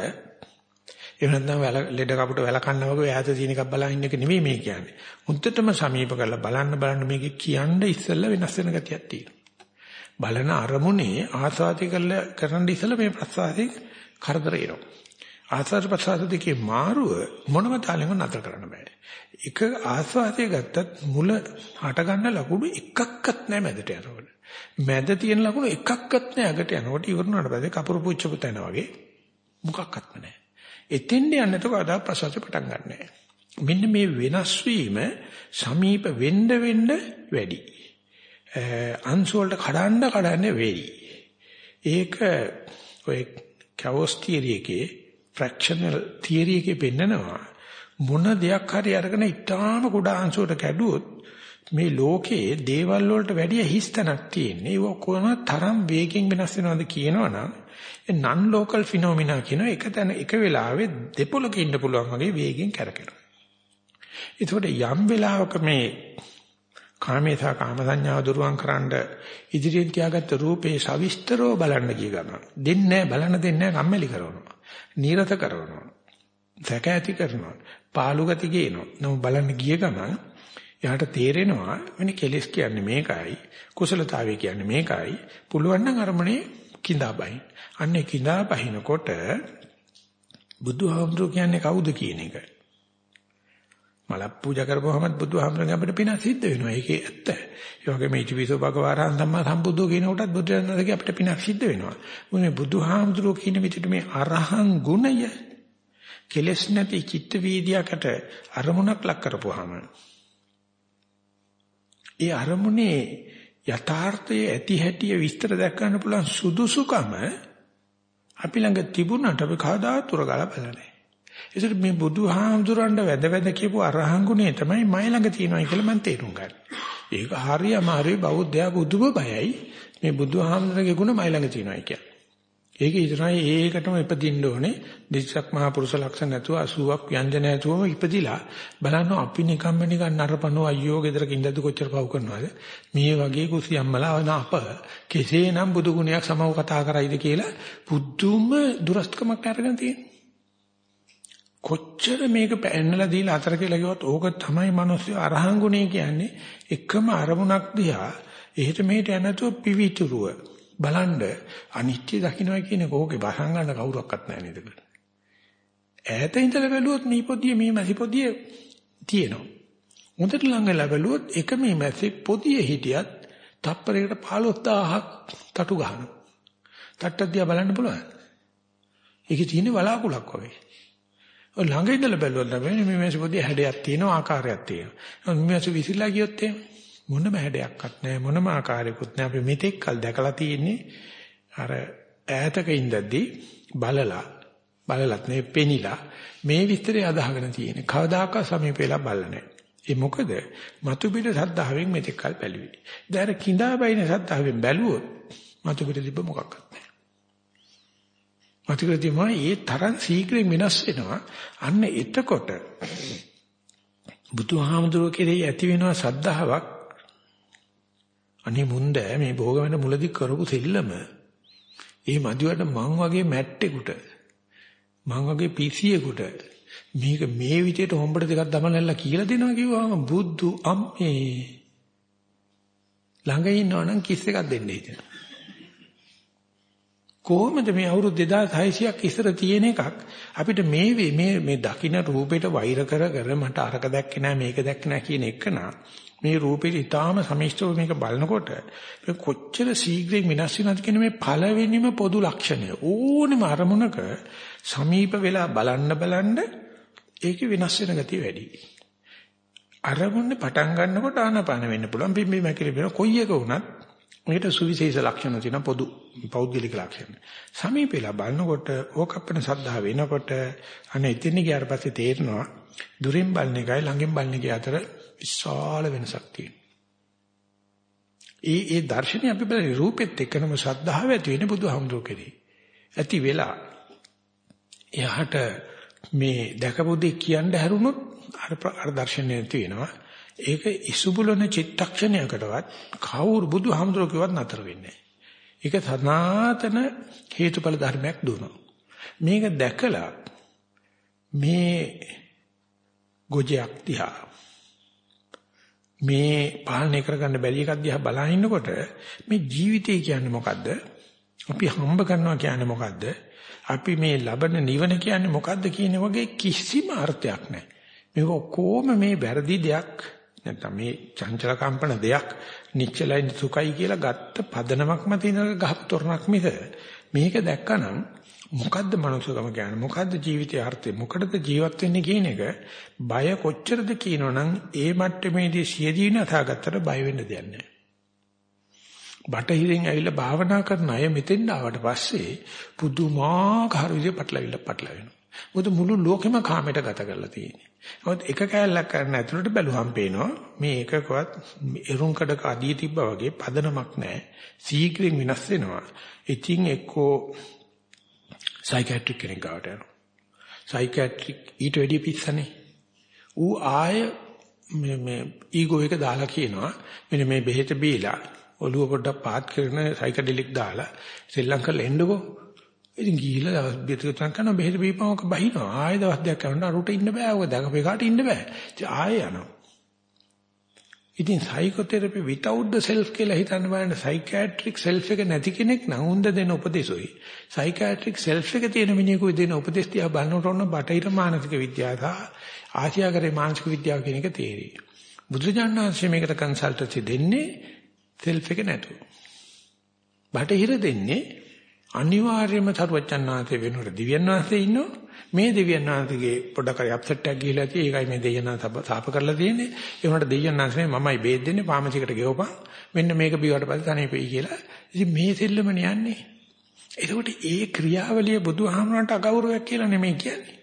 එහෙම නැත්නම් ලෙඩ කපුට වැල කන්න වගේ ඈත තියෙන එකක් බලන් ඉන්න එක නෙමෙයි මේ කියන්නේ. මුත්තටම සමීප කරලා බලන්න බලන්න මේක කියන්න ඉස්සෙල්ලා වෙනස් වෙන ගතියක් තියෙනවා. බලන අරමුණේ ආස්වාදි කරලා කරන්න ඉස්සලා මේ ප්‍රසආසයෙන් කරදර එනවා. ආස්වාද ප්‍රසආස දෙකේ මාරුව මොනම තාලෙම නතර කරන්න බෑ. එක ආස්වාදයේ ගත්තත් මුල හට ගන්න ලකුණු එකක්වත් නැහැ මැදට යනකොට. මැද තියෙන ලකුණු එකක්වත් නැහැ අගට යනකොට ඉවරනට පස්සේ කපුරු පුච්චපු තැන වගේ මොකක්වත්ම නැහැ. එතෙන්ද යන්නට කවදා ප්‍රසවාසය පටන් ගන්නෑ. මෙන්න මේ වෙනස් වීම සමීප වෙන්න වෙන්න වැඩි. අංශු වලට කඩන්න කඩන්න වෙයි. ඒක ඔය කවෝස් තියරි එකේ ෆ්‍රැක්ෂනල් තියරි එකේ පෙන්නනවා මොන දෙයක් හරි අරගෙන ඊටාම කුඩා අංශුවට කැඩුවොත් මේ ලෝකයේ දේවල් වලට වැඩිය හිස්තනක් තියෙන්නේ. ඒක කොහොම තරම් වේගෙන් වෙනස් වෙනවද කියනවනම් ඒ නන් ලෝකල් ෆිනොමිනා කියන එක තැන එක වෙලාවෙ දෙපොලක ඉන්න පුළුවන් වගේ වේගෙන් කරකිනවා. ඒකට යම් වෙලාවක මේ කාමේසා කාම සංඥාව දුරුවන් කරන්න ඉදිරියෙන් තියාගත්ත රූපේ සවිස්තරව බලන්න කිය ගන්නවා. දෙන්නේ බලන්න දෙන්නේ නැහැ කම්මැලි කරනවා. නීරස කරනවා. සැක ඇති කරනවා. පාළු ගති ගේනවා. නමුත් බලන්න ගිය ගමන් එයාට තේරෙනවා වෙන කෙලස් කියන්නේ මේකයි කුසලතාවය කියන්නේ මේකයි. පුළුවන් නම් අරමුණේ කිඳාබයි අන්නේ කිඳාබහිනකොට බුදුහාමුදුරු කියන්නේ කවුද කියන එක. මල පූජා කරපුවාම බුදුහාමුදුරන් අපිට පින සිද්ධ වෙනවා. ඒකේ ඇත්ත. ඒ වගේම ඉතිවිසෝ භගවාරහන් සම්මා සම්බුද්ධෝ කියන කොටත් බුදුරජාණන්ගේ අපිට පින සිද්ධ වෙනවා. මොනේ බුදුහාමුදුරු කියන විදිහට මේ අරහං ගුණය කෙලස් නැති චිත්ත වීදියාකට අරමුණක් ලක් කරපුවාම ඒ අරමුණේ යථාර්ථයේ ඇති හැටිය විස්තර දැක් ගන්න පුළුවන් සුදුසුකම අපි ළඟ තිබුණාට අපි කවදාවත් උරගලා බලන්නේ නැහැ. ඒසට මේ බුදුහාමුදුරන්ට වැද වැද කියපු අරහංගුනේ තමයි මයි ළඟ තියෙනවා කියලා මම තේරුම් ගන්න. ඒක හරියම හරිය බෞද්ධයා බුදුම බයයි මේ බුදුහාමුදුරගේ ගුණ මයි ළඟ තියෙනවා කියන්නේ. ඒක ඉතරයි ඒකටම ඉපදින්න ඕනේ. දිස්සක් මහා පුරුෂ ලක්ෂණ නැතුව 80ක් ව්‍යංජන නැතුවම ඉපදිලා බලන්න අපි නිකම්ම නිකන් නරපනෝ අයියෝ ගෙදරක ඉඳද්දි කොච්චර පව් කරනවද? මේ වගේ කුසියම්මලා වන අප කෙසේනම් බුදු ගුණයක් සමව කතා කරයිද කියලා පුදුම දුරස්කමක් අරගෙන තියෙනවා. කොච්චර මේක පැන්නලා දීලා අතර කියලා කිව්වොත් ඕක තමයි මිනිස්සු අරහන් ගුණය කියන්නේ එකම අරමුණක් දිහා එහෙට මෙහෙට යනතෝ පිවිතුරුව බලන්න අනිත්‍ය දකින්නයි කියන්නේ කෝකේ බහන් ගන්න කවුරක්වත් නැහැ නේද කියලා. ඈත ඉඳලා බැලුවොත් මේ පොදිය මේ මැසි පොදිය තියෙනවා. මුදට ළඟලා බැලුවොත් එක මේ මැසි පොදිය හිටියත් තප්පරයකට 15000ක් තටු ගහනවා. තට්ටක් දිහා බලන්න පුළුවන්. ඒකේ තියෙන වලාකුලක් වගේ. ඔය ළඟ ඉඳලා බැලුවොත් තමයි මේ මැසි පොදිය හැඩයක් තියෙනවා ආකාරයක් තියෙනවා. මේ මැසි විසිරලා ගියොත් එහෙම මොනම හැඩයක්වත් නැහැ මොනම ආකාරයකුත් නැහැ. අපි මෙතෙක් කල් දැකලා තියෙන්නේ අර ඈතක ඉඳද්දී බලලා බලලත් නේ පෙනිලා මේ විස්තරය අදහගෙන තියෙන්නේ. කවදාකවත් සමීප වෙලා බලලා නැහැ. ඒ මොකද? මතු පිට සද්ධාවෙන් මෙතෙක් කල් බැලුවේ. දැන් අර කිඳා බයින සද්ධාවෙන් බැලුවොත් මතු පිට තිබ්බ මොකක්වත් නැහැ. මතු පිට තිබ්බම ඒ තරම් ශීඝ්‍රයෙන් වෙනස් වෙනවා. අන්න එතකොට බුදුහාමුදුරුවෝ කෙරෙහි ඇති වෙනවා සද්ධාාවක් අනේ මුන්ද මේ භෝග වෙන මුලදි කරපු සෙල්ලම ඒ මදිවට මං වගේ මැට්ටෙකුට මං වගේ පිසියෙකුට මේක මේ විදියට හොම්බට දෙකක් දමලලා කියලා දෙනවා කිව්වම බුද්ධ අම්මේ. ළඟ ඉන්නවනම් කිස් එකක් දෙන්න හිතෙනවා කොහොමද මේ අවුරුදු 2600ක් ඉස්සර තියෙන එකක්? අපිට මේ මේ මේ දකින්න රූපෙට වෛර කර කර මට අරක දැක්කේ නැහැ මේක දැක්කේ නැහැ කියන එක නා මේ රූපෙ ඊටාම සමිෂ්ඨව මේක බලනකොට මේ කොච්චර ශීඝ්‍රයෙන් විනාශ වෙනවද කියන මේ පළවෙනිම පොදු ලක්ෂණය ඕනෙම අරමුණක සමීප වෙලා බලන්න බලන්න ඒකේ විනාශ වෙන ගතිය වැඩි. අරමුණේ පටන් ගන්නකොට ආනපාන වෙන්න පුළුවන් පිම්බි මැකිලි වෙන කොයි එක වුණත් මේකට සුවිශේෂ ලක්ෂණ තියෙන පොදු පෞද්ගලික ලක්ෂණ. සමීපෙලා බලනකොට ඕකප්පන සද්ධා වෙනකොට අනේ ඉතින් ගියාට පස්සේ තේරෙනවා දුරින් බලන එකයි ළඟින් බලන එකයි අතර විශාල වෙනසක් තියෙනවා. ඒ ඒ දර්ශනය අපි බලේ රූපෙත් එක්කනම ශ්‍රද්ධාව ඇති වෙන්නේ බුදුහාමුදුරුවෝ කෙරෙහි. ඇති වෙලා එහාට මේ දැකපු දෙයක් කියන්න හැරුණොත් අර අර දර්ශනය තියෙනවා. ඒක ඉසුබුලන චිත්තක්ෂණයකටවත් කවුරු බුදුහාමුදුරුවෝ කිව්වත් නතර වෙන්නේ නැහැ. ඒක සනාතන හේතුඵල ධර්මයක් දුනවා. මේක දැකලා මේ ගොජයක් දිහා මේ පාලනය කරගන්න බැරි එකක් දිහා බලන ඉන්නකොට මේ ජීවිතය කියන්නේ මොකද්ද? අපි හම්බ කරනවා කියන්නේ මොකද්ද? අපි මේ ලබන නිවන කියන්නේ මොකද්ද කියන වගේ කිසිම අර්ථයක් නැහැ. මේක කොහොම මේ වැරදි දෙයක් නැත්නම් මේ චංචල කම්පන දෙයක් නිශ්චලයි සුඛයි කියලා ගත්ත පදනමක් මත ඉඳලා ගහපු තොරණක් මිස මේක දැක්කනම් මොකද්ද මනුස්සකම කියන්නේ මොකද්ද ජීවිතයේ අර්ථය මොකටද ජීවත් වෙන්නේ කියන එක බය කොච්චරද කියනවනම් ඒ මට්ටමේදී සියදී නතාගත්තට බය වෙන්න දෙයක් නැහැ. බටහිරින් ඇවිල්ලා භාවනා කරන අය මෙතෙන් ආවට පස්සේ පුදුමාකාර විදිහට පටලවිල්ල පටලවෙනවා. මොකද මුළු ලෝකෙම කාමයට ගත කරලා තියෙන්නේ. මොකද එක කෑල්ලක් කරන්න ඇතුළට බැලුවම් පේනවා මේ එකකවත් එරුම් කඩක අඩිය තිබ්බා වගේ පදනමක් නැහැ. සීක්‍රෙන් විනාශ වෙනවා. ඉතින් එක්කෝ සයිකියාට්‍රික් කෙනෙක් ගාවට යනවා. සයිකියාට්‍රික් ඊට වැඩි පිස්සනේ. ඌ ආය මේ මේ ඊගෝ එක දාලා කියනවා මෙන්න මේ බෙහෙත බීලා ඔළුව පොඩ්ඩක් පාත් කරන සයිකඩෙලික් දාලා ශ්‍රී ලංකාවේ එන්නකෝ ඉතින් ගිහිල්ලා දවස් දෙකක් කරන බෙහෙත බීපමක බහිනවා. ආයෙ දවස් දෙකක් කරනවා අරුට ඉන්න බෑ. ඔය දකපේ කාට ඉන්න බෑ. ඉතින් ආයෙ යනවා. ඉතින් සයිකෝതെරපි without the self කියලා හිතන්න බලන්න සයිකියාට්‍රික් self එක නැති කෙනෙක් නම් උන්ද දෙන උපදේශොයි. සයිකියාට්‍රික් self එක තියෙන මිනිහෙකුයි දෙන උපදේශ තියා බලනකොට ඔන්න බටහිර මානසික විද්‍යාව සහ ආසියාකරේ මානසික විද්‍යාව කියන එක තේරෙයි. බුදුජානනාංශය මේකට කන්සල්ටන්සි දෙන්නේ self එක නැතුව. බටහිර දෙන්නේ අනිවාර්යයෙන්ම තරුවචන් වහන්සේ වෙනුවට දිව්‍යන් වහන්සේ ඉන්නවා. මේ දිව්‍යන් වහන්සේගේ පොඩක් හරි අප්සෙට් එකක් ගිහිලා තියෙයි. ඒකයි මේ දෙයයන් සාප කරලා තියෙන්නේ. ඒ වුණාට දෙයයන් වහන්සේ මමයි බේත් දෙන්නේ පාමසිකට ගෙවපන්. මෙන්න මේක බිව්වට පස්සේ තනියපෙයි කියලා. ඉතින් මේ දෙල්ලම යන්නේ. එතකොට ඒ ක්‍රියාවලිය බුදුහාමරන්ට අගෞරවයක් කියලා නෙමෙයි කියන්නේ.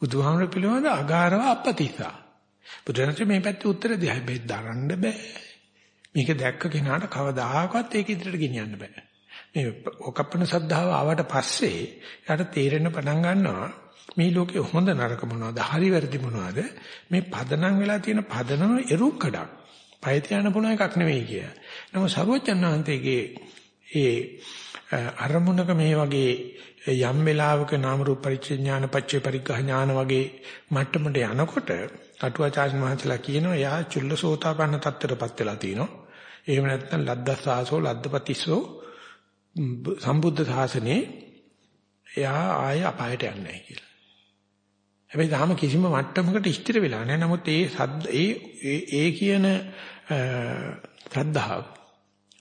බුදුහාමර පිළිබඳ අගාරව අපතිසා. බුදුරජාණන් මේ පැත්තේ උත්තර දෙයි. බෙත් දරන්න බෑ. මේක දැක්ක කෙනාට කවදාහකවත් ඒක ඉදිරියට ගෙනියන්න බෑ. මේ ඔකප්පන සද්ධාව ආවට පස්සේ යාට තේරෙන්න පටන් ගන්නවා මේ ලෝකේ හොඳ නරක මොනවද හරි වැරදි මොනවද මේ පදනම් වෙලා තියෙන පදනම එරුක් කඩක් පය තියන්න පුළුවන් එකක් නෙවෙයි කිය. නමුත් සර්වඥාන්තයේ ඒ අරමුණක මේ වගේ යම් වෙලාවක නාම රූප පරිච්ඡේඥාන පච්චේ පරිග්‍රහ ඥාන වගේ මට්ටමට යනකොට අටුවාචාර්ය මහත්තයලා කියනවා යා චුල්ලසෝතාපන්න තත්ත්වයටපත් වෙලා තිනවා. එහෙම නැත්නම් ලද්දස්සාසෝ ලද්දපතිස්සෝ සම්බුද්ධ ශාසනේ එයා ආය අපායට යන්නේ නැහැ කියලා. හැබැයි තාම කිසිම මට්ටමකට ස්ථිර වෙලා නැහැ. නමුත් ඒ සද්ද ඒ ඒ කියන ශ්‍රද්ධාව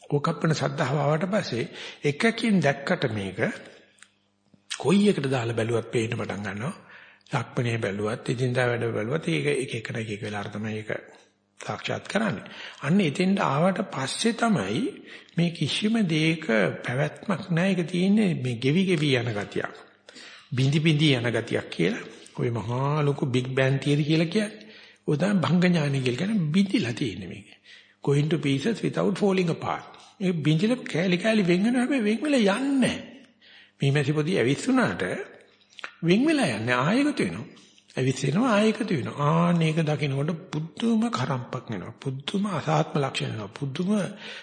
ඕකප්පන ශ්‍රද්ධාව ආවට පස්සේ එකකින් දැක්කට මේක කොයි එකට දාලා බැලුවත් පේන්න පටන් ගන්නවා. සක්මණේ බැලුවත්, ඉදින්දා වැඩ බැලුවත් ඒක එක එක එක එක වෙලාවට තමයි ඒක සාක්ෂාත් කරන්නේ. අන්න එතෙන්ට ආවට පස්සේ තමයි මේ කිසිම දෙයක පැවැත්මක් නැහැ. ඒක තියෙන්නේ මේ ගෙවි ගෙවි යන ගතියක්. බිඳි බිඳි යන ගතියක් කියලා. ওই මහා ලොකු big bang theory කියලා කියන්නේ. ඔය තමයි භංග ඥානය කියලා කියන්නේ බිඳිලා තියෙන්නේ මේක. going to pieces without falling apart. ඒ බිඳිලා කෑලි කෑලි වෙන් වෙනවා හැබැයි වෙන් වෙලා යන්නේ නැහැ. මේ මැසි පොඩි ඇවිස්සුනාට වෙන් වෙලා යන්නේ ආයෙකට වෙනවා. ඇවිස්සෙනවා ආයෙකතු වෙනවා. ආන්න ඒක දකිනකොට පුදුම කරම්පක් වෙනවා. පුදුම අසාත්ම ලක්ෂණ වෙනවා. පුදුම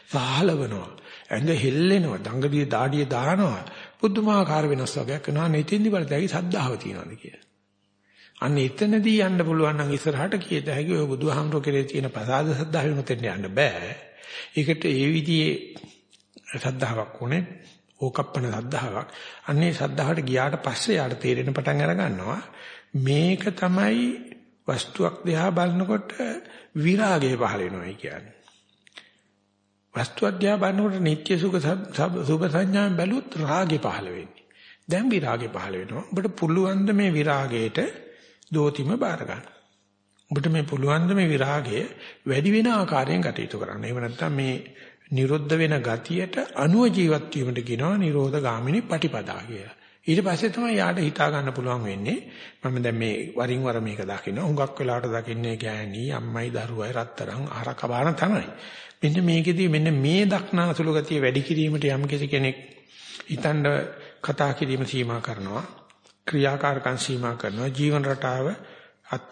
සහලවනවා. ඇඟ හෙල්ලෙනවා. දඟදියේ දාඩිය දානවා. පුදුමාකාර වෙනස් වගේක් වෙනවා. නෙතින්දි බලතැයි සද්ධාව තියනවාද කියලා. අන්න එතනදී යන්න පුළුවන් නම් ඉස්සරහට කියත හැකි ඔය බුදුහාමුදුරුවෝ කෙරේ තියෙන ප්‍රසාද සද්ධාවෙන් උතෙන් යන්න බෑ. ඒකට ඒ විදිහේ සද්ධාාවක් උනේ ඕකප්පන සද්ධාාවක්. අන්නේ සද්ධාවට ගියාට පස්සේ යාට තේරෙන පටන් අර ගන්නවා. මේක තමයි වස්තුවක් දිහා බලනකොට විරාගය පහළ වෙනවයි කියන්නේ. වස්තුවක් දිහා බලනකොට නිත්‍ය සුඛ සුභ සංඥාවෙන් බැලුවොත් රාගය පහළ වෙන්නේ. දැන් විරාගය පහළ වෙනවා. ඔබට පුළුවන් ද මේ විරාගයට දෝතිම බාර ගන්න. ඔබට මේ පුළුවන් ද මේ විරාගය වැඩි වෙන ආකාරයෙන් කටයුතු කරන්න. එහෙම නැත්නම් මේ නිරුද්ධ වෙන ගතියට අනුව ජීවත් වීමට කියනවා නිරෝධ ගාමිනී පටිපදා කියලා. ඊට පස්සේ තමයි යාට හිතා ගන්න පුළුවන් වෙන්නේ. මම දැන් මේ වරින් වර මේක දකින්න හුඟක් වෙලාවට දකින්නේ ගෑණි අම්මයි දරුවයි රත්තරන් ආරක බාන තමයි. මෙන්න මේකෙදී මෙන්න මේ දක්නා සුළු ගතිය වැඩි කිරීමට යම් කෙනෙක් හිතන්න කතා කිරීම සීමා කරනවා ක්‍රියාකාරකම් සීමා කරනවා ජීවන රටාව අත්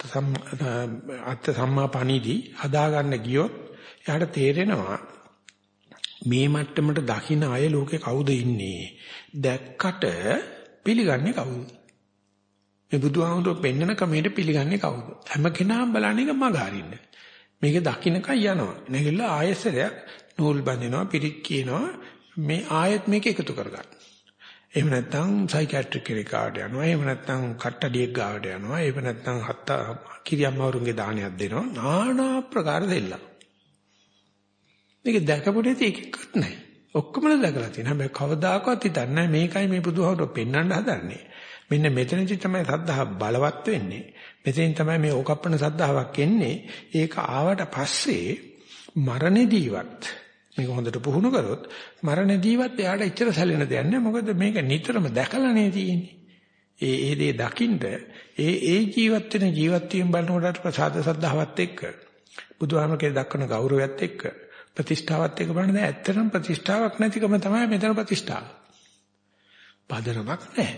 අත් සම්මාපණීදී හදා ගන්න ගියොත් එයාට තේරෙනවා මේ මට්ටමට දකින්න අය ලෝකේ කවුද ඉන්නේ? දැක්කට පිළිගන්නේ කවුද? මේ බුදුහාමුදුරුවෝ පෙන්නන ක්‍රමයට පිළිගන්නේ කවුද? හැම කෙනාම බලන්නේ එක මග අරින්න. මේක දකින්නකයි යනවා. නැගිලා ආයෙසරයක් නූල් බඳිනවා, පිරිත් කියනවා. මේ ආයෙත් මේක එකතු කරගන්න. එහෙම නැත්නම් සයිකියාට්‍රික් කෙනෙක් ගාවට යනවා. එහෙම නැත්නම් කට්ටඩියෙක් ගාවට යනවා. එහෙම නැත්නම් හත්ත කිරියම්මවරුන්ගේ දානයක් දෙනවා. নানা ප්‍රකාර දෙල්ල. මේක දැකපු දෙයක් එකක්වත් නැහැ. ඔක්කොම දැකලා තියෙනවා. හැබැයි කවදාකවත් හිතන්නේ මේකයි මේ බුදුහාමුදුරුවෝ පෙන්වන්න හදන්නේ. මෙන්න මෙතනදි තමයි සද්ධා බලවත් වෙන්නේ. මෙතෙන් තමයි මේ ඕකප්පන සද්ධාාවක් එන්නේ. ඒක ආවට පස්සේ මරණෙදීවත් මේක හොඳට පුහුණු කරොත් මරණෙදීවත් එයාට එච්චර සැලෙන දෙයක් නෑ. මොකද මේක නිතරම දැකලානේ තියෙන්නේ. ඒ ඒ දේ දකින්ද ඒ ඒ ජීවත් වෙන ජීවත් වීම බලනකොට ප්‍රසාද සද්ධාවත් එක්ක බුදුහාමකේ දක්වන ගෞරවයත් එක්ක ප්‍රතිෂ්ඨාවත් එක්ක බලන දැන් ඇත්තටම ප්‍රතිෂ්ඨාවක් නැතිකම තමයි මෙතන ප්‍රතිෂ්ඨාව. පදනමක් නැහැ.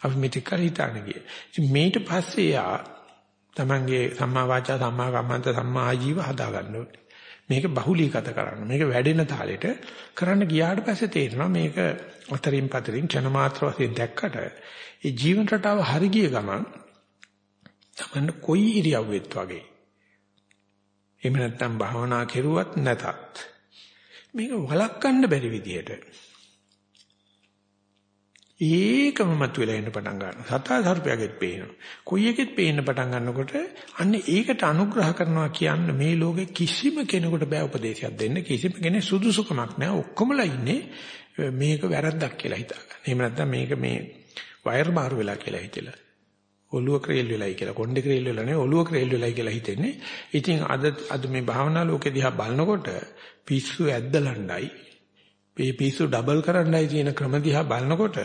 අපි මෙතෙක් කර හිතාන ගිය. ඉතින් මේට පස්සේ යා තමන්ගේ සම්මා වාචා සම්මා කම්මන්ත සම්මා ආජීව හදා ගන්න ඕනේ. මේක බහුලීගත කරන්න. මේක වැඩෙන තාලෙට කරන්න ගියාට පස්සේ තේරෙනවා මේක අතරින් පතරින් ක්ෂණ මාත්‍ර වශයෙන් දැක්කට ඒ ජීවන රටාව හරි ගිය ගමන් තමන්න කොයි ඉරියව්වෙත් වගේ. එහෙම නැත්නම් භාවනා කෙරුවත් නැතත් මේක වළක්වන්න බැරි විදිහට ඒකම මතුවලා එන්න පටන් ගන්නවා. සතා සර්පයාගෙත් පේනවා. කොයි එකෙත් පේන්න පටන් ගන්නකොට අන්න ඒකට අනුග්‍රහ කරනවා කියන්න මේ ලෝකේ කිසිම කෙනෙකුට බෑ උපදේශයක් දෙන්න. කිසිම කෙනෙක් සුදුසුකමක් නෑ. ඔක්කොමලා ඉන්නේ මේක වැරද්දක් කියලා හිතාගන්න. එහෙම නැත්නම් මේක මේ වයර් මාරු වෙලා කියලා හිතලා. ඔළුව ක්‍රේල් වෙලයි කියලා. කොණ්ඩේ ක්‍රේල් වෙලා නෙවෙයි ඔළුව ක්‍රේල් වෙලයි කියලා හිතෙන්නේ. ඉතින් අද අද මේ භාවනා ලෝකෙ දිහා බලනකොට පිස්සු ඇද්දලණ්ඩයි මේ පිස්සු ඩබල් කරන්නයි තියෙන ක්‍රම දිහා බලනකොට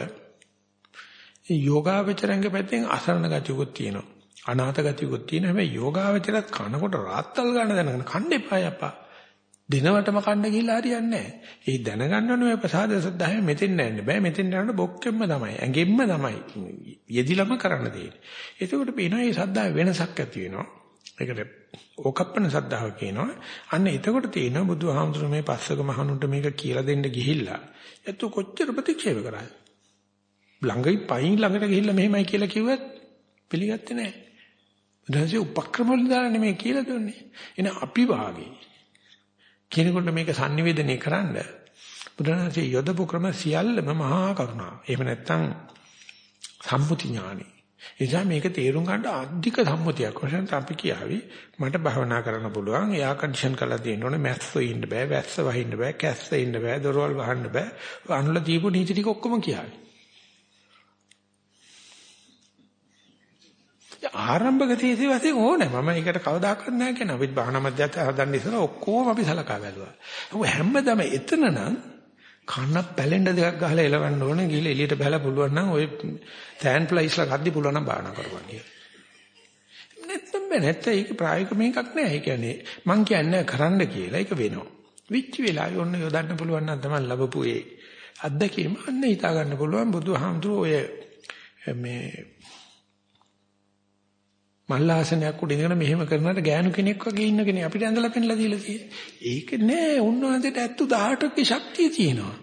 යෝගාවචරංගේ පැත්තෙන් අසරණ ගතියකුත් තියෙනවා. අනාථ ගතියකුත් තියෙනවා. හැබැයි යෝගාවචරත් කනකොට රාත්තල් ගන්න දැනගෙන කන්න එපා යපා. දිනවටම කන්න ගිහිල්ලා හරියන්නේ නැහැ. ඒ දැනගන්න ඕනේ මේ ප්‍රසාද සද්ධාය මෙතෙන් නැන්න බෑ. මෙතෙන් යනකොට බොක්කෙම්ම තමයි. ඇඟෙම්ම තමයි. යෙදිලම කරන්න තියෙන්නේ. එතකොට පේනවා මේ සද්ධාය වෙනසක් ඇති වෙනවා. ඒකට ඕකප්පන සද්ධාව කියනවා. අන්න එතකොට තියෙනවා බුදුහාමුදුරුවෝ මේ පස්සක මහණුන්ට මේක කියලා දෙන්න ගිහිල්ලා. එතකොට කොච්චර ප්‍රතික්ෂේප කරාද? ළඟයි පයින් ළඟට ගිහිල්ලා මෙහෙමයි කියලා කිව්වත් පිළිගත්තේ නැහැ. බුදුහාමුදුරුවෝ උපක්‍රම වල දාලා නෙමෙයි කියලා දුන්නේ. එන අපි වාගේ කෙනෙකුට මේක sannivedanaya කරන්න බුදුරජාණන්සේ යොදපු ක්‍රම සියල්ලම මහා කරුණා. එහෙම නැත්නම් සම්මුති ඥානෙ. එනිසා මේක තේරුම් ගන්න අධික සම්මුතියක් වශයෙන් අපි කියාවි මට භවනා කරන්න පුළුවන් එයා කන්ඩිෂන් කරලා තියෙන්න ඕනේ මැස්ස ඉන්න බෑ වැස්ස වහින්න බෑ කැස්ස ඉන්න බෑ දොරවල් වහන්න බෑ අනුල දීපු නීති ටික ඔක්කොම කියාවි ආරම්භක තීසි වශයෙන් ඕනේ. මම ඒකට කවදාකවත් නැහැ කියන. අපිත් භාවනා මධ්‍යස්ථ හදන්න ඉස්සලා ඔක්කොම අපි සලකා බැලුවා. ඔය හැමදාම එතන නම් කන්න පැලෙන්ඩ දෙකක් ගහලා එලවන්න ඕනේ. ගිහලා එළියට බහලා පුළුවන් නම් ඔය තෑන් ෆ්ලයිස්ලා කද්දි පුළුවන් නම් භාවනා කරපන් කියලා. නැත්නම් බෑ නැත්නම් ඒක ප්‍රායෝගික මේකක් නෑ. ඒ කියන්නේ මං කියන්නේ කරන්න කියලා ඒක වෙනවා. විච්ච වෙලාවේ ඔන්න යොදන්න පුළුවන් නම් තමයි ලැබපු ඒ අත්දැකීම අන්න හිතා ගන්න පුළුවන් බුදුහාමුදුරුවෝ ඔය මේ මල්ලාසනයක් උඩ ඉඳගෙන මෙහෙම කරනකොට ගෑනු කෙනෙක් වගේ ඉන්න කෙනෙක් අපිට ඇඳලා පෙන්ලා දීලා තියෙන්නේ. ඒක නෑ උන්වහන්සේට 18ක ශක්තිය තියෙනවා.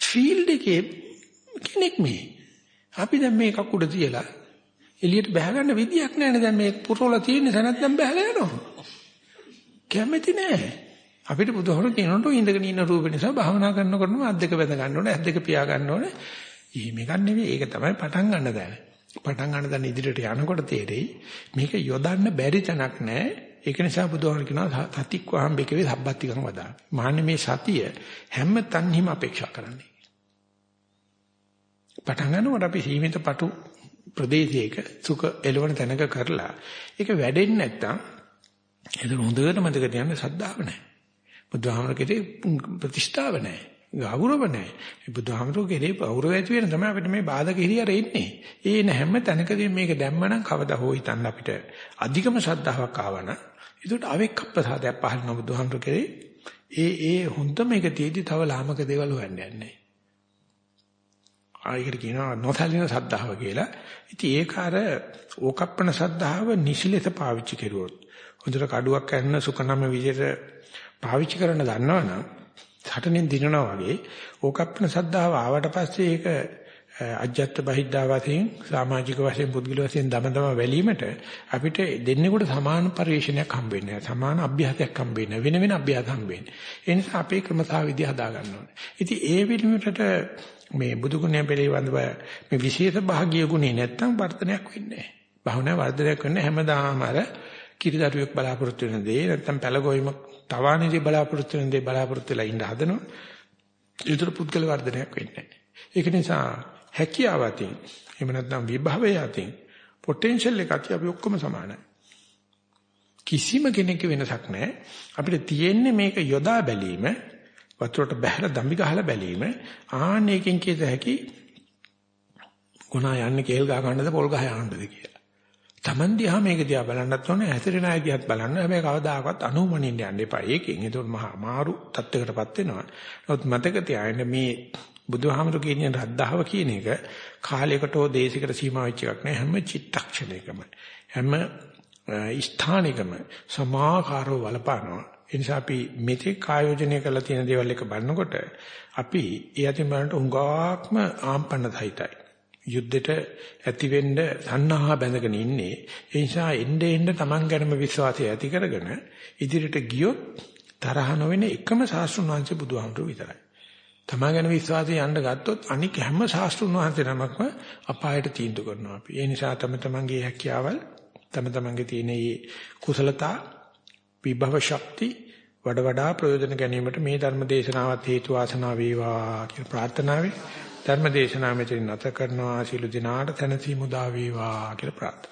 ෆීල්ඩ් එකේ කෙනෙක් මේ. අපි දැන් මේක උඩ තියලා එළියට බහ ගන්න විදියක් නෑනේ දැන් මේ පුරවලා තියෙන තැනත් දැන් බහලා යනවා. කැමති නෑ. අපිට බුදුහමර කියනකොට ඉඳගෙන ඉන්න රූප නිසා භාවනා කරනකොටම අත් දෙක බැඳ ගන්න ඕනේ, අත් දෙක පියා ගන්න ඕනේ. එහෙම එකක් නෙවෙයි. ඒක තමයි පටන් ගන්න දැන. පටන් ගන්න දැන් ඉදිරියට යනකොට තේරෙයි මේක යොදන්න බැරි තැනක් නැහැ. ඒක නිසා බුදුහාම කියනවා සතික් වහම් බේකේ සබ්බත්තිකම් වදා. මාන්නේ මේ සතිය හැම තන්හිම අපේක්ෂා කරන්නේ. පටන් ගන්නකොට අපි සීමිත පටු ප්‍රදේශයක සුඛ එළවන තැනක කරලා ඒක වැඩෙන්නේ නැත්තම් ඒක හොඳට මතක තියාගන්න සද්ධාව නැහැ. බුදුහාමර කෙරේ ප්‍රතිෂ්ඨාව නැහැ. ගෞරව නැහැ. බුදුහාමුදුරුවෝ කෙරේ ගෞරව ඇති වෙන තමයි අපිට මේ බාධක හිරියර ඉන්නේ. ඒ නැහැම තැනකදී මේක දැම්මනම් කවදා හෝ හිතන්න අපිට අධිකම ශ්‍රද්ධාවක් ආවනම් ඒකට අවෙක්කප්පසාදයක් පහළ නො බුදුහාමුදුරුවෝ කෙරේ ඒ ඒ හොඳ මේක තියදී තව ලාමක දේවල් හොයන්න යන්නේ. ආයෙකට කියනවා නොසලින සද්ධාව කියලා. ඉතින් ඒක අර ඕකප්පන සද්ධාව නිසිලෙස පාවිච්චි කරුවොත් හොඳට කඩුවක් කරන සුකනම විදිහට පාවිච්චි කරන්න දන්නවනම් සටනෙන් දිනනවා වගේ ඕකප්පන සද්ධාව ආවට පස්සේ ඒක අජත්ත බහිද්දා වශයෙන් සමාජික වශයෙන් පුද්ගල වශයෙන් දමදම වැලීමට අපිට දෙන්නෙකුට සමාන පරිශ්‍රණයක් හම්බ වෙන්නේ නැහැ. සමාන අභ්‍යාසයක් හම්බ වෙන්නේ වෙන වෙන අභ්‍යාස හම්බ වෙන්නේ. ඒ නිසා අපේ ක්‍රමසා විදි හදා ගන්න ඕනේ. ඉතින් ඒ විදිහට මේ බුදු ගුණය පිළිබඳව මේ විශේෂ භාගීය ගුණේ නැත්තම් වර්ධනයක් වෙන්නේ නැහැ. භාවනා වර්ධනයක් වෙන්නේ හැමදාම අර කිරිදරුවෙක් බලාපොරොත්තු වෙන දේ නැත්තම් පළගොයිමක් තවානිදී බලාපොරොත්තු වෙන දේ බලාපොරොත්තු වෙලා ඉඳ හදනවා. ඒතර පුද්ගල වර්ධනයක් වෙන්නේ නැහැ. ඒක නිසා හැකියාව අතින් එහෙම නැත්නම් විභවය අතින් පොටෙන්ෂල් එක අතින් අපි ඔක්කොම සමානයි. කිසිම කෙනෙක් වෙනසක් නැහැ. අපිට තියෙන්නේ මේක යොදා බැලීම වතුරට බහැලා දම්බි ගහලා බැලීම ආන්නේකින් කියත හැකි ගුණා යන්නේ කේල් ගහ ගන්නද පොල් ගහ යන්නද කියලා. Taman දිහා මේක දිහා බලන්නත් ඕනේ ඇතරින අය දිහාත් බලන්න. හැබැයි කවදාකවත් අනුමනින්න යන්න එපා. ඒකෙන් ඒක මහා මාරු තත්යකටපත් වෙනවා. නමුත් මතක තියාගන්න මේ බුදුහාමුදුරු කියන රද්දාව කියන එක කාලයකට හෝ දේශයකට සීමා වෙච්ච එකක් නෑ හැම චිත්තක්ෂණයකම හැම ස්ථානිකම සමාකාරව වලපානවා ඒ නිසා අපි මෙතෙක් ආයෝජනය කරලා තියෙන දේවල් එක බලනකොට අපි ඒ අතින් බලනට උඟාක්ම ආම්පන්න සහිතයි යුද්ධෙට ඇති වෙන්න සන්නාහා බැඳගෙන ඉන්නේ ඒ නිසා එnde එnde Taman ගැනම විශ්වාසය ඇති කරගෙන ඉදිරියට ගියොත් තරහ නොවෙන එකම සාස්ෘණ වංශ බුදුහාමුදුරු විතරයි තමා ගැන විශ්වාසය යන්න ගත්තොත් අනික හැම ශාස්ත්‍රුන් වහන්සේ නමක්ම අපායට තීන්දුව කරනවා අපි. ඒ නිසා තම තමන්ගේ හැකියාවල් තම තමන්ගේ තියෙන මේ කුසලතා විභව ශක්ති වඩ වඩා ප්‍රයෝජන ගැනීමට මේ ධර්ම දේශනාවත් හේතු වාසනා වේවා කියලා ප්‍රාර්ථනාවේ ධර්ම දේශනාව මෙතන නැත කරනවා. සිළු දිනාට තනසි මුදා වේවා කියලා ප්‍රාර්ථනා